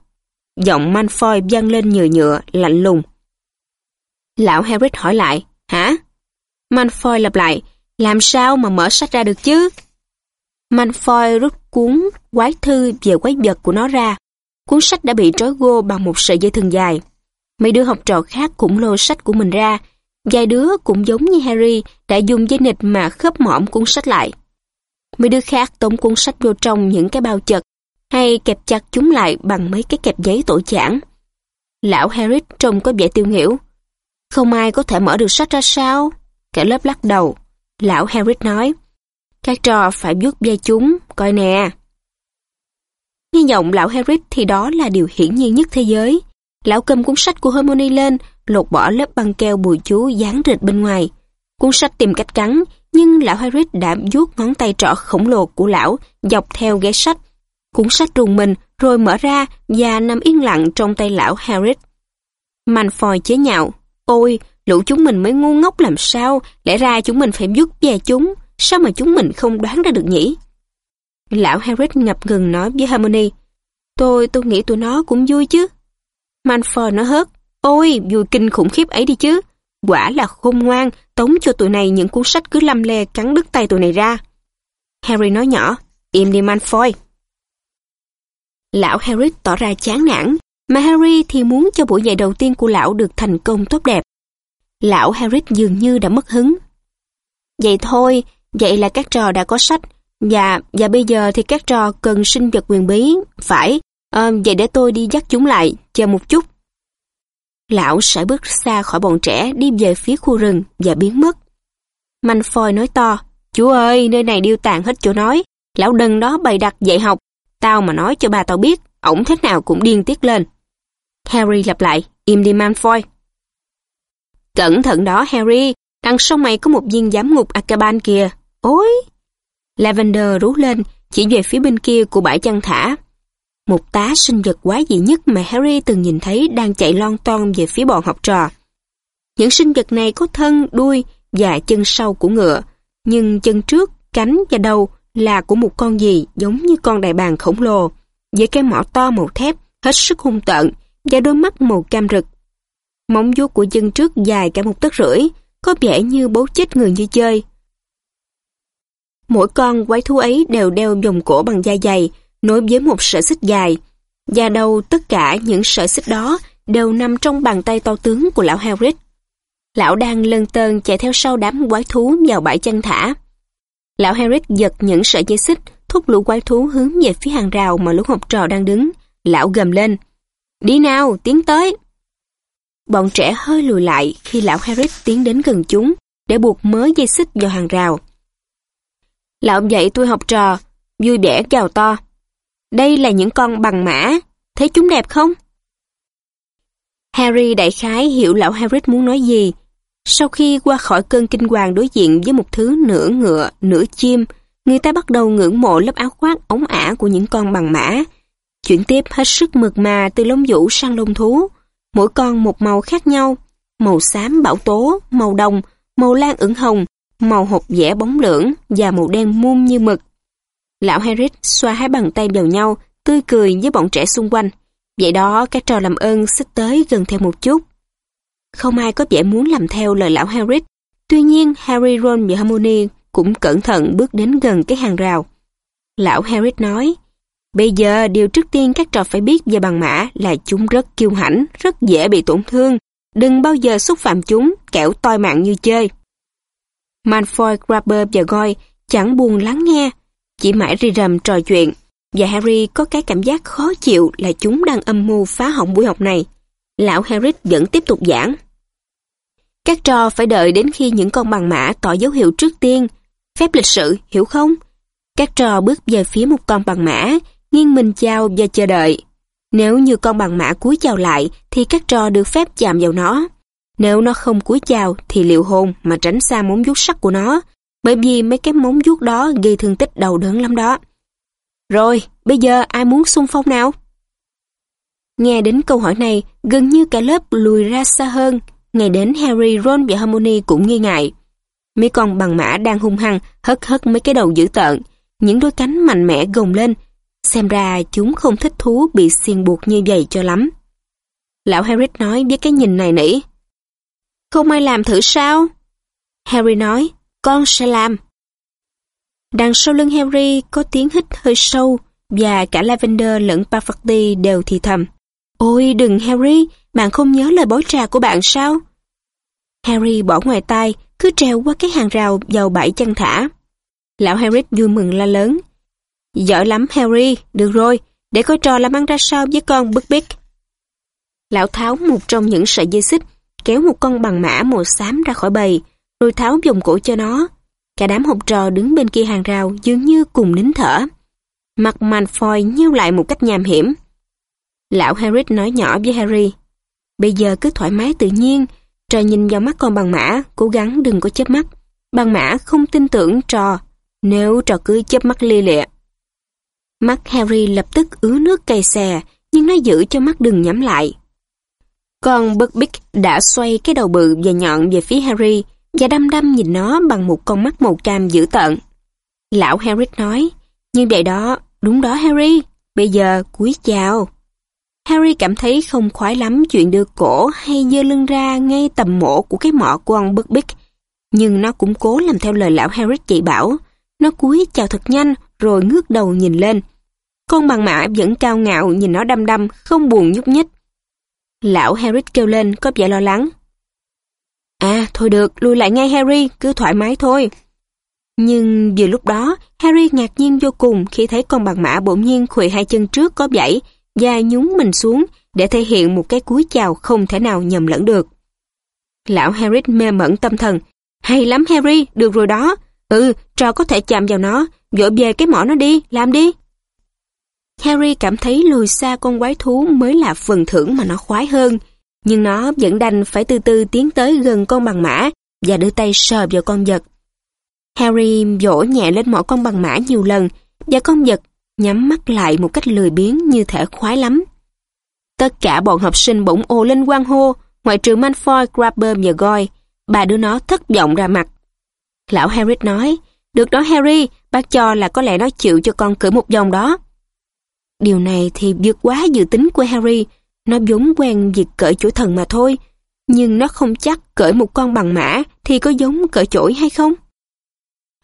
Giọng Manfoy vang lên nhựa nhựa, lạnh lùng. Lão Harris hỏi lại, hả? Manfoy lặp lại, làm sao mà mở sách ra được chứ? Manfoy rút cuốn quái thư về quái vật của nó ra. Cuốn sách đã bị trói gô bằng một sợi dây thừng dài. Mấy đứa học trò khác cũng lôi sách của mình ra. Vài đứa cũng giống như Harry đã dùng dây nịch mà khớp mõm cuốn sách lại. Mấy đứa khác tống cuốn sách vô trong những cái bao chật hay kẹp chặt chúng lại bằng mấy cái kẹp giấy tổ chản. Lão Harry trông có vẻ tiêu hiểu. Không ai có thể mở được sách ra sao? Cả lớp lắc đầu. Lão Harry nói, các trò phải vuốt ve chúng, coi nè. Nghe giọng lão Harry thì đó là điều hiển nhiên nhất thế giới. Lão cầm cuốn sách của Hermione lên, lột bỏ lớp băng keo bùi chú dán rệt bên ngoài. Cuốn sách tìm cách cắn, nhưng lão Hagrid đã vuốt ngón tay trỏ khổng lồ của lão dọc theo ghế sách. Cuốn sách rùng mình rồi mở ra và nằm yên lặng trong tay lão Hagrid. Manfoy chế nhạo, ôi, lũ chúng mình mới ngu ngốc làm sao, lẽ ra chúng mình phải vuốt về chúng, sao mà chúng mình không đoán ra được nhỉ? Lão Hagrid ngập ngừng nói với Harmony, tôi, tôi nghĩ tụi nó cũng vui chứ. Manford nó hớt, ôi, vui kinh khủng khiếp ấy đi chứ. Quả là khôn ngoan, tống cho tụi này những cuốn sách cứ lăm le cắn đứt tay tụi này ra. Harry nói nhỏ, im đi Manfoy. Lão Harry tỏ ra chán nản, mà Harry thì muốn cho buổi dạy đầu tiên của lão được thành công tốt đẹp. Lão Harry dường như đã mất hứng. Vậy thôi, vậy là các trò đã có sách, và và bây giờ thì các trò cần sinh vật quyền bí, phải, à, vậy để tôi đi dắt chúng lại, chờ một chút. Lão sẽ bước xa khỏi bọn trẻ đi về phía khu rừng và biến mất. Malfoy nói to, chú ơi, nơi này điêu tàn hết chỗ nói, lão đần đó bày đặt dạy học, tao mà nói cho bà tao biết, ổng thế nào cũng điên tiết lên. Harry lặp lại, im đi Malfoy. Cẩn thận đó Harry, đằng sau mày có một viên giám ngục Akaban kìa. Ôi! Lavender rú lên, chỉ về phía bên kia của bãi chăn thả. Một tá sinh vật quá dị nhất mà Harry từng nhìn thấy đang chạy lon ton về phía bọn học trò. Những sinh vật này có thân, đuôi và chân sau của ngựa, nhưng chân trước, cánh và đầu là của một con gì giống như con đại bàng khổng lồ, với cái mỏ to màu thép, hết sức hung tợn và đôi mắt màu cam rực. Móng vuốt của chân trước dài cả một tấc rưỡi, có vẻ như bố chết người như chơi. Mỗi con quái thú ấy đều đeo vòng cổ bằng da dày, nối với một sợi xích dài. Và đầu tất cả những sợi xích đó đều nằm trong bàn tay to tướng của lão Hagrid. Lão đang lân tơn chạy theo sau đám quái thú vào bãi chân thả. Lão Hagrid giật những sợi dây xích, thúc lũ quái thú hướng về phía hàng rào mà lũ học trò đang đứng. Lão gầm lên. Đi nào, tiến tới. Bọn trẻ hơi lùi lại khi lão Harris tiến đến gần chúng để buộc mớ dây xích vào hàng rào. Lão dạy tôi học trò, vui vẻ gào to. Đây là những con bằng mã, thấy chúng đẹp không? Harry đại khái hiểu lão Harris muốn nói gì. Sau khi qua khỏi cơn kinh hoàng đối diện với một thứ nửa ngựa, nửa chim, người ta bắt đầu ngưỡng mộ lớp áo khoác ống ả của những con bằng mã. Chuyển tiếp hết sức mượt mà từ lông vũ sang lông thú, mỗi con một màu khác nhau, màu xám bảo tố, màu đồng, màu lan ửng hồng, màu hộp vẽ bóng lưỡng và màu đen muôn như mực. Lão Harris xoa hai bàn tay vào nhau, tươi cười với bọn trẻ xung quanh. Vậy đó, các trò làm ơn xích tới gần theo một chút. Không ai có vẻ muốn làm theo lời lão Harris. Tuy nhiên, Harry, Ron và Hermione cũng cẩn thận bước đến gần cái hàng rào. Lão Harris nói, bây giờ điều trước tiên các trò phải biết về bằng mã là chúng rất kiêu hãnh, rất dễ bị tổn thương. Đừng bao giờ xúc phạm chúng, kẻo toi mạng như chơi. manfoy Grabber và Goy chẳng buồn lắng nghe, chỉ mãi ri rầm trò chuyện, và Harry có cái cảm giác khó chịu là chúng đang âm mưu phá hỏng buổi học này. Lão Harry vẫn tiếp tục giảng. Các trò phải đợi đến khi những con bằng mã tỏ dấu hiệu trước tiên. Phép lịch sự, hiểu không? Các trò bước về phía một con bằng mã, nghiêng mình chào và chờ đợi. Nếu như con bằng mã cúi chào lại thì các trò được phép chạm vào nó. Nếu nó không cúi chào thì liệu hồn mà tránh xa móng vuốt sắc của nó, bởi vì mấy cái móng vuốt đó gây thương tích đầu đớn lắm đó. Rồi, bây giờ ai muốn xung phong nào? Nghe đến câu hỏi này, gần như cả lớp lùi ra xa hơn. Ngày đến Harry, Ron và Hermione cũng nghi ngại. Mấy con bằng mã đang hung hăng, hất hất mấy cái đầu dữ tợn. Những đôi cánh mạnh mẽ gồng lên. Xem ra chúng không thích thú bị xiên buộc như vậy cho lắm. Lão Harry nói với cái nhìn này nỉ. Không ai làm thử sao? Harry nói, con sẽ làm. Đằng sau lưng Harry có tiếng hít hơi sâu và cả Lavender lẫn Parvati đều thì thầm. Ôi đừng Harry, bạn không nhớ lời bói trà của bạn sao? Harry bỏ ngoài tai, cứ treo qua cái hàng rào vào bãi chân thả. Lão Harry vui mừng la lớn. Giỏi lắm Harry, được rồi, để coi trò làm ăn ra sao với con bức bích. Lão tháo một trong những sợi dây xích, kéo một con bằng mã màu xám ra khỏi bầy, rồi tháo vòng cổ cho nó. Cả đám học trò đứng bên kia hàng rào dường như cùng nín thở. Mặt Malfoy nhíu lại một cách nham hiểm. Lão Harry nói nhỏ với Harry. Bây giờ cứ thoải mái tự nhiên, trò nhìn vào mắt con bằng mã, cố gắng đừng có chớp mắt. Bằng mã không tin tưởng trò, nếu trò cứ chớp mắt lia lịa. Mắt Harry lập tức ứa nước cay xè, nhưng nó giữ cho mắt đừng nhắm lại. Con Buckbeak đã xoay cái đầu bự và nhọn về phía Harry và đăm đăm nhìn nó bằng một con mắt màu cam dữ tợn. Lão Harry nói, như vậy đó, đúng đó Harry, bây giờ cúi chào. Harry cảm thấy không khoái lắm chuyện đưa cổ hay dơ lưng ra ngay tầm mộ của cái mọ của ông Buckbeak. Nhưng nó cũng cố làm theo lời lão Harry chỉ bảo. Nó cúi chào thật nhanh rồi ngước đầu nhìn lên. Con bằng mã vẫn cao ngạo nhìn nó đăm đăm, không buồn nhúc nhích. Lão Harry kêu lên có vẻ lo lắng. À, thôi được, lùi lại ngay Harry, cứ thoải mái thôi. Nhưng vừa lúc đó, Harry ngạc nhiên vô cùng khi thấy con bạc mã bỗng nhiên khuỵu hai chân trước có dãy và nhún mình xuống để thể hiện một cái cúi chào không thể nào nhầm lẫn được. Lão Harry mê mẩn tâm thần. Hay lắm Harry, được rồi đó. Ừ, trò có thể chạm vào nó, dội về cái mỏ nó đi, làm đi. Harry cảm thấy lùi xa con quái thú mới là phần thưởng mà nó khoái hơn, nhưng nó vẫn đành phải từ từ tiến tới gần con bằng mã và đưa tay sờ vào con vật. Harry vỗ nhẹ lên mỏ con bằng mã nhiều lần và con vật nhắm mắt lại một cách lười biếng như thể khoái lắm. Tất cả bọn học sinh bỗng ồ lên quang hô, ngoại trừ Malfoy, Grabber và Goy, bà đưa nó thất vọng ra mặt. Lão Harry nói, được đó Harry, bác cho là có lẽ nó chịu cho con cử một vòng đó. Điều này thì vượt quá dự tính của Harry, nó vốn quen việc cởi chỗ thần mà thôi, nhưng nó không chắc cởi một con bằng mã thì có giống cởi chổi hay không.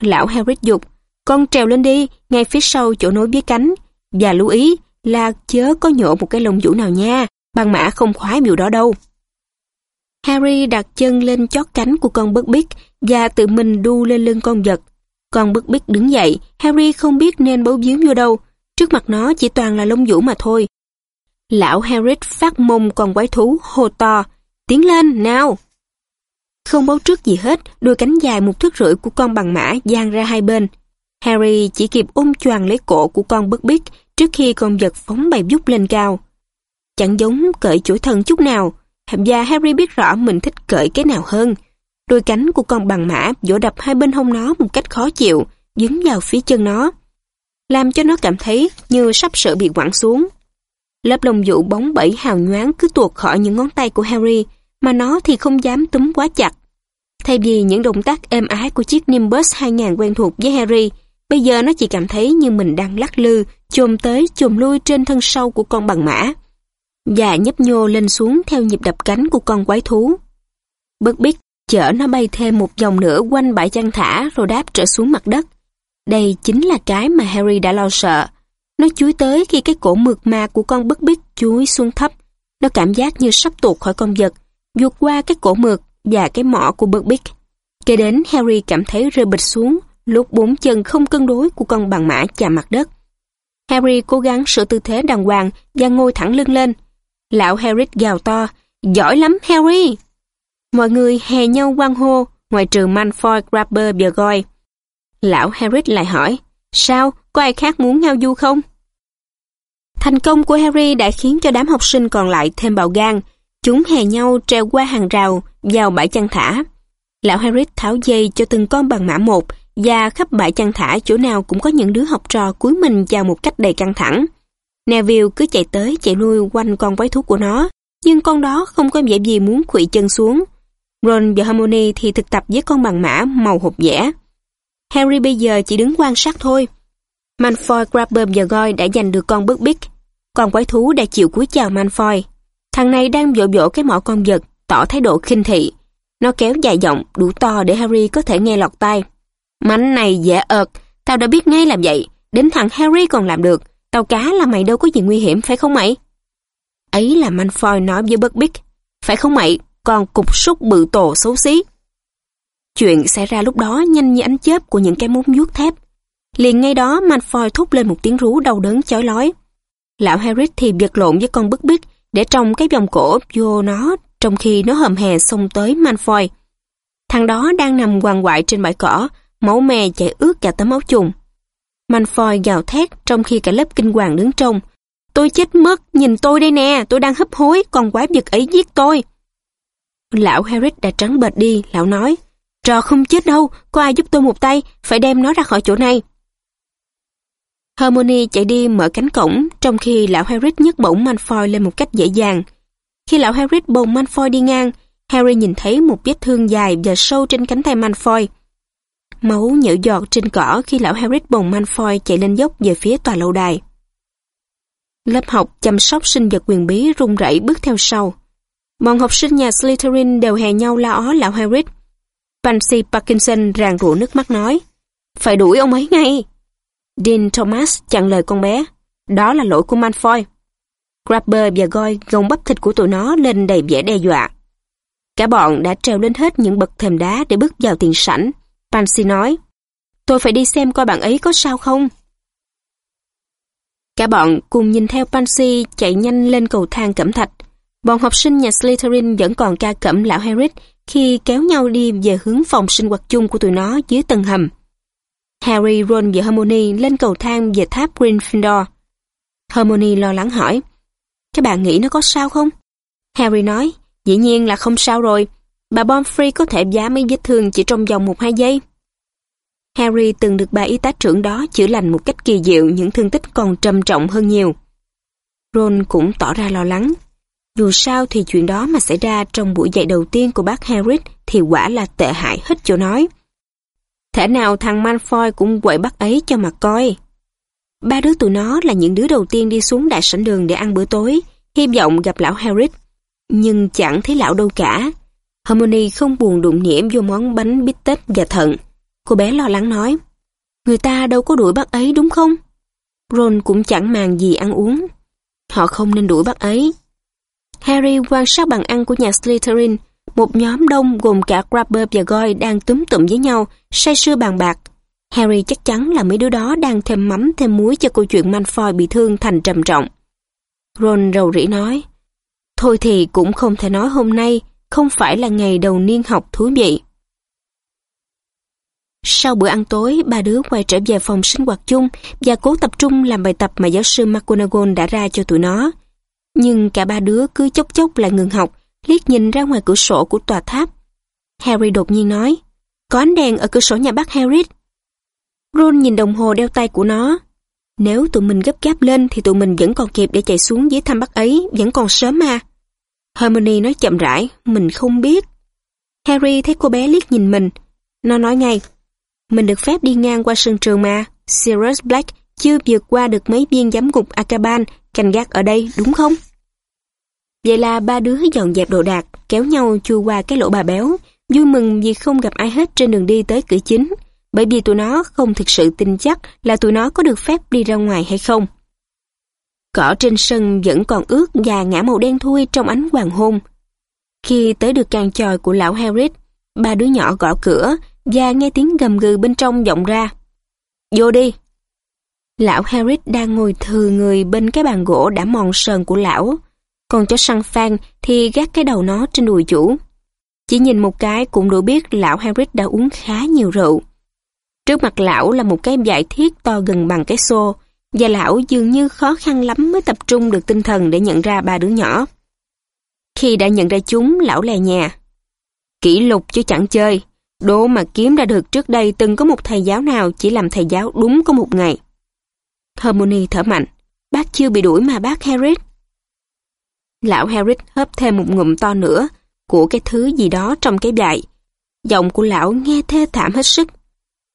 Lão Harry dục, con trèo lên đi, ngay phía sau chỗ nối với cánh, và lưu ý là chớ có nhổ một cái lông vũ nào nha, bằng mã không khoái điều đó đâu. Harry đặt chân lên chót cánh của con bất biết và tự mình đu lên lưng con vật. Con bất biết đứng dậy, Harry không biết nên bấu víu vô đâu, trước mặt nó chỉ toàn là lông vũ mà thôi. Lão Harry phát mông con quái thú hô to, tiến lên, nào! Không báo trước gì hết, đôi cánh dài một thước rưỡi của con bằng mã dang ra hai bên. Harry chỉ kịp ôm choàng lấy cổ của con bất biết trước khi con vật phóng bay vút lên cao. Chẳng giống cởi chuỗi thần chút nào, và Harry biết rõ mình thích cởi cái nào hơn. Đôi cánh của con bằng mã vỗ đập hai bên hông nó một cách khó chịu, dính vào phía chân nó, làm cho nó cảm thấy như sắp sửa bị quẳng xuống. Lớp lông vũ bóng bẩy hào nhoáng cứ tuột khỏi những ngón tay của Harry, mà nó thì không dám túm quá chặt. Thay vì những động tác êm ái của chiếc Nimbus 2000 quen thuộc với Harry, bây giờ nó chỉ cảm thấy như mình đang lắc lư, chồm tới chồm lui trên thân sâu của con bằng mã, và nhấp nhô lên xuống theo nhịp đập cánh của con quái thú. Bất biết chở nó bay thêm một vòng nữa quanh bãi chăn thả rồi đáp trở xuống mặt đất. Đây chính là cái mà Harry đã lo sợ. Nó chúi tới khi cái cổ mượt mà của con bức bích chúi xuống thấp. Nó cảm giác như sắp tuột khỏi con vật, vượt qua cái cổ mượt và cái mỏ của bức bích. Kế đến Harry cảm thấy rơi bịch xuống, lúc bốn chân không cân đối của con bằng mã chạm mặt đất. Harry cố gắng sửa tư thế đàng hoàng và ngồi thẳng lưng lên. Lão Harry gào to, giỏi lắm Harry! Mọi người hè nhau quang hô, ngoài trừ Malfoy, Grabber và Goy. Lão Harry lại hỏi, sao, có ai khác muốn ngao du không? Thành công của Harry đã khiến cho đám học sinh còn lại thêm bạo gan. Chúng hè nhau treo qua hàng rào, vào bãi chăn thả. Lão Harry tháo dây cho từng con bằng mã một và khắp bãi chăn thả chỗ nào cũng có những đứa học trò cúi mình chào một cách đầy căng thẳng. Neville cứ chạy tới chạy lui quanh con quái thú của nó, nhưng con đó không có vẻ gì muốn khuỵu chân xuống. Ron và Hermione thì thực tập với con bằng mã màu hộp vẽ. Harry bây giờ chỉ đứng quan sát thôi. Malfoy, Grabber và Goy đã giành được con bước bích. Con quái thú đã chịu cúi chào Malfoy. Thằng này đang vỗ vỗ cái mỏ con vật, tỏ thái độ khinh thị. Nó kéo dài giọng đủ to để Harry có thể nghe lọt tai. Mánh này dễ ợt, tao đã biết ngay làm vậy. Đến thằng Harry còn làm được. Tao cá là mày đâu có gì nguy hiểm phải không mày? Ấy là Malfoy nói với bất biết Phải không mày? Còn cục súc bự tổ xấu xí. Chuyện xảy ra lúc đó nhanh như ánh chớp của những cái móng vuốt thép. Liền ngay đó Malfoy thúc lên một tiếng rú đau đớn chói lói. Lão Harris thì vật lộn với con bức bích để trong cái vòng cổ vô nó trong khi nó hầm hè xông tới Malfoy. Thằng đó đang nằm quằn quại trên bãi cỏ, máu me chảy ướt cả tấm áo chùng Malfoy gào thét trong khi cả lớp kinh hoàng đứng trông. Tôi chết mất, nhìn tôi đây nè, tôi đang hấp hối, con quái vật ấy giết tôi. Lão Harris đã trắng bệt đi, lão nói, trò không chết đâu, có ai giúp tôi một tay, phải đem nó ra khỏi chỗ này. Hermione chạy đi mở cánh cổng, trong khi lão Harry nhấc bổng Malfoy lên một cách dễ dàng. Khi lão Harry bồng Malfoy đi ngang, Harry nhìn thấy một vết thương dài và sâu trên cánh tay Malfoy. Máu nhỡ giọt trên cỏ khi lão Harry bồng Malfoy chạy lên dốc về phía tòa lâu đài. Lớp học chăm sóc sinh vật quyền bí run rẩy bước theo sau. Bọn học sinh nhà Slytherin đều hè nhau la ó lão Harry. Pansy Parkinson ràng rụa nước mắt nói, phải đuổi ông ấy ngay. Dean Thomas chặn lời con bé, đó là lỗi của Malfoy. Grabber và Goy gồng bắp thịt của tụi nó lên đầy vẻ đe dọa. Cả bọn đã trèo lên hết những bậc thềm đá để bước vào tiền sảnh. Pansy nói, tôi phải đi xem coi bạn ấy có sao không. Cả bọn cùng nhìn theo Pansy chạy nhanh lên cầu thang cẩm thạch. Bọn học sinh nhà Slytherin vẫn còn ca cẩm lão Harris khi kéo nhau đi về hướng phòng sinh hoạt chung của tụi nó dưới tầng hầm. Harry, Ron và Hermione lên cầu thang về tháp Gryffindor. Hermione lo lắng hỏi, các bạn nghĩ nó có sao không? Harry nói, dĩ nhiên là không sao rồi. Bà Bonfrey có thể giá mấy vết thương chỉ trong vòng một hai giây. Harry từng được bà y tá trưởng đó chữa lành một cách kỳ diệu những thương tích còn trầm trọng hơn nhiều. Ron cũng tỏ ra lo lắng. Dù sao thì chuyện đó mà xảy ra trong buổi dạy đầu tiên của bác Harry thì quả là tệ hại hết chỗ nói. Thể nào thằng Malfoy cũng quậy bắt ấy cho mà coi. Ba đứa tụi nó là những đứa đầu tiên đi xuống đại sảnh đường để ăn bữa tối, hy vọng gặp lão Harry. Nhưng chẳng thấy lão đâu cả. Harmony không buồn đụng nhiễm vô món bánh bít tết và thận. Cô bé lo lắng nói, người ta đâu có đuổi bắt ấy đúng không? Ron cũng chẳng màng gì ăn uống. Họ không nên đuổi bắt ấy. Harry quan sát bàn ăn của nhà Slytherin, một nhóm đông gồm cả Grabber và Goyle đang túm tụm với nhau, say sưa bàn bạc. Harry chắc chắn là mấy đứa đó đang thêm mắm thêm muối cho câu chuyện Malfoy bị thương thành trầm trọng. Ron rầu rĩ nói, Thôi thì cũng không thể nói hôm nay không phải là ngày đầu niên học thú vị. Sau bữa ăn tối, ba đứa quay trở về phòng sinh hoạt chung và cố tập trung làm bài tập mà giáo sư McGonagall đã ra cho tụi nó. Nhưng cả ba đứa cứ chốc chốc lại ngừng học, liếc nhìn ra ngoài cửa sổ của tòa tháp. Harry đột nhiên nói, có ánh đèn ở cửa sổ nhà bác Harry. Ron nhìn đồng hồ đeo tay của nó. Nếu tụi mình gấp gáp lên thì tụi mình vẫn còn kịp để chạy xuống dưới thăm bác ấy, vẫn còn sớm mà. Hermione nói chậm rãi, mình không biết. Harry thấy cô bé liếc nhìn mình. Nó nói ngay, mình được phép đi ngang qua sân trường mà. Sirius Black chưa vượt qua được mấy viên giám ngục Akaban canh gác ở đây, đúng không? Vậy là ba đứa dọn dẹp đồ đạc, kéo nhau chui qua cái lỗ bà béo, vui mừng vì không gặp ai hết trên đường đi tới cửa chính. bởi vì tụi nó không thực sự tin chắc là tụi nó có được phép đi ra ngoài hay không. Cỏ trên sân vẫn còn ướt và ngã màu đen thui trong ánh hoàng hôn. Khi tới được càng tròi của lão Harris, ba đứa nhỏ gõ cửa và nghe tiếng gầm gừ bên trong vọng ra. Vô đi! Lão Harris đang ngồi thừ người bên cái bàn gỗ đã mòn sờn của lão, còn chó săn phan thì gác cái đầu nó trên đùi chủ. Chỉ nhìn một cái cũng đủ biết lão Harris đã uống khá nhiều rượu. Trước mặt lão là một cái giải thiết to gần bằng cái xô, và lão dường như khó khăn lắm mới tập trung được tinh thần để nhận ra ba đứa nhỏ. Khi đã nhận ra chúng, lão lè nhà. Kỷ lục chứ chẳng chơi, đố mà kiếm ra được trước đây từng có một thầy giáo nào chỉ làm thầy giáo đúng có một ngày. Harmony thở mạnh, bác chưa bị đuổi mà bác Harris. Lão Harris hớp thêm một ngụm to nữa của cái thứ gì đó trong cái đại. Giọng của lão nghe thê thảm hết sức.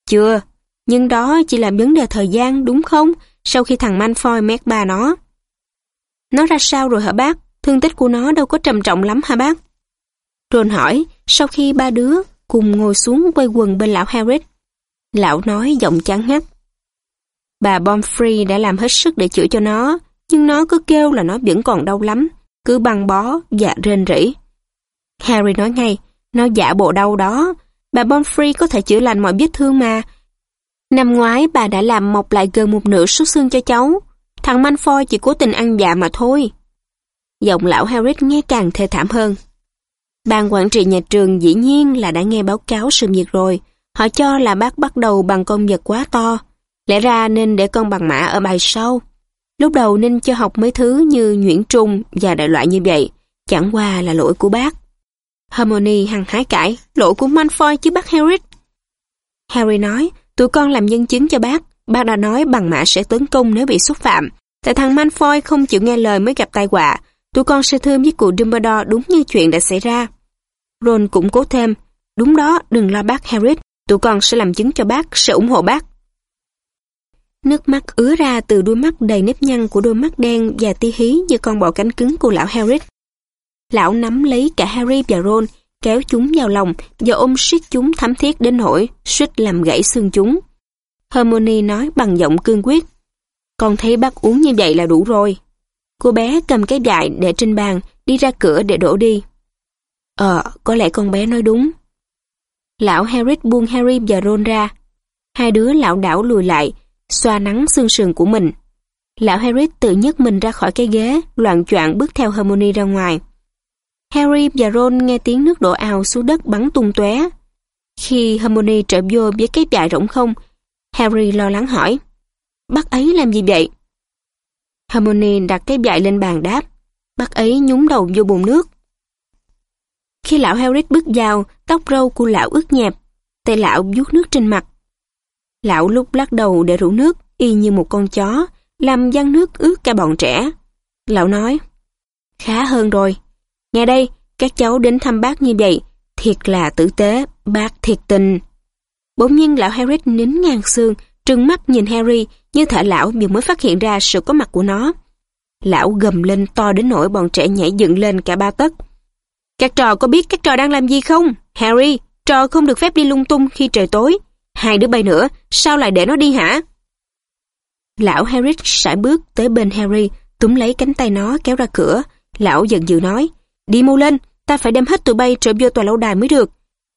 Chưa, nhưng đó chỉ là vấn đề thời gian đúng không? Sau khi thằng Manfoy mét ba nó. Nó ra sao rồi hả bác? Thương tích của nó đâu có trầm trọng lắm hả bác? Ron hỏi, sau khi ba đứa cùng ngồi xuống quay quần bên lão Harris. Lão nói giọng chán ngắt. Bà Bomfrey đã làm hết sức để chữa cho nó, nhưng nó cứ kêu là nó vẫn còn đau lắm, cứ băng bó và rên rỉ. Harry nói ngay, nó giả bộ đau đó, bà Bonfrey có thể chữa lành mọi vết thương mà. Năm ngoái bà đã làm mọc lại gần một nửa số xương cho cháu, thằng Manfoy chỉ cố tình ăn dạ mà thôi. Giọng lão Harry nghe càng thê thảm hơn. Ban quản trị nhà trường dĩ nhiên là đã nghe báo cáo sự việc rồi, họ cho là bác bắt đầu bằng con vật quá to, lẽ ra nên để con bằng mã ở bài sau. Lúc đầu nên cho học mấy thứ như nhuyễn trung và đại loại như vậy, chẳng qua là lỗi của bác. Harmony hằng hái cãi, lỗi của Malfoy chứ bác Harry. Harry nói, tụi con làm nhân chứng cho bác, bác đã nói bằng mã sẽ tấn công nếu bị xúc phạm. Tại thằng Malfoy không chịu nghe lời mới gặp tai họa, tụi con sẽ thương với cụ Dumbledore đúng như chuyện đã xảy ra. Ron cũng cố thêm, đúng đó, đừng lo bác Harry, tụi con sẽ làm chứng cho bác, sẽ ủng hộ bác. Nước mắt ứa ra từ đôi mắt đầy nếp nhăn của đôi mắt đen và ti hí như con bò cánh cứng của lão Harry. Lão nắm lấy cả Harry và Ron, kéo chúng vào lòng và ôm siết chúng thắm thiết đến nỗi suýt làm gãy xương chúng. Hermione nói bằng giọng cương quyết. Con thấy bác uống như vậy là đủ rồi. Cô bé cầm cái đại để trên bàn, đi ra cửa để đổ đi. Ờ, có lẽ con bé nói đúng. Lão Harry buông Harry và Ron ra. Hai đứa lão đảo lùi lại, xoa nắng xương sườn của mình. Lão Harry tự nhấc mình ra khỏi cái ghế, loạn choạng bước theo Hermione ra ngoài. Harry và Ron nghe tiếng nước đổ ào xuống đất bắn tung tóe. Khi Hermione trở vô với cái vại rỗng không, Harry lo lắng hỏi, bác ấy làm gì vậy? Hermione đặt cái vại lên bàn đáp, bác ấy nhúng đầu vô bồn nước. Khi lão Harry bước vào, tóc râu của lão ướt nhẹp, tay lão vuốt nước trên mặt. Lão lúc lắc đầu để rủ nước, y như một con chó, làm giăng nước ướt cả bọn trẻ. Lão nói, khá hơn rồi, Nghe đây, các cháu đến thăm bác như vậy, thiệt là tử tế, bác thiệt tình. Bỗng nhiên lão Harry nín ngang xương, trừng mắt nhìn Harry như thể lão vừa mới phát hiện ra sự có mặt của nó. Lão gầm lên to đến nỗi bọn trẻ nhảy dựng lên cả ba tấc. Các trò có biết các trò đang làm gì không? Harry, trò không được phép đi lung tung khi trời tối. Hai đứa bay nữa, sao lại để nó đi hả? Lão Harris sải bước tới bên Harry, túm lấy cánh tay nó kéo ra cửa. Lão giận dữ nói, Đi mau lên, ta phải đem hết tụi bay trở vô tòa lâu đài mới được.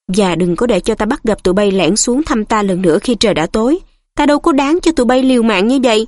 Và đừng có để cho ta bắt gặp tụi bay lẻn xuống thăm ta lần nữa khi trời đã tối. Ta đâu có đáng cho tụi bay liều mạng như vậy.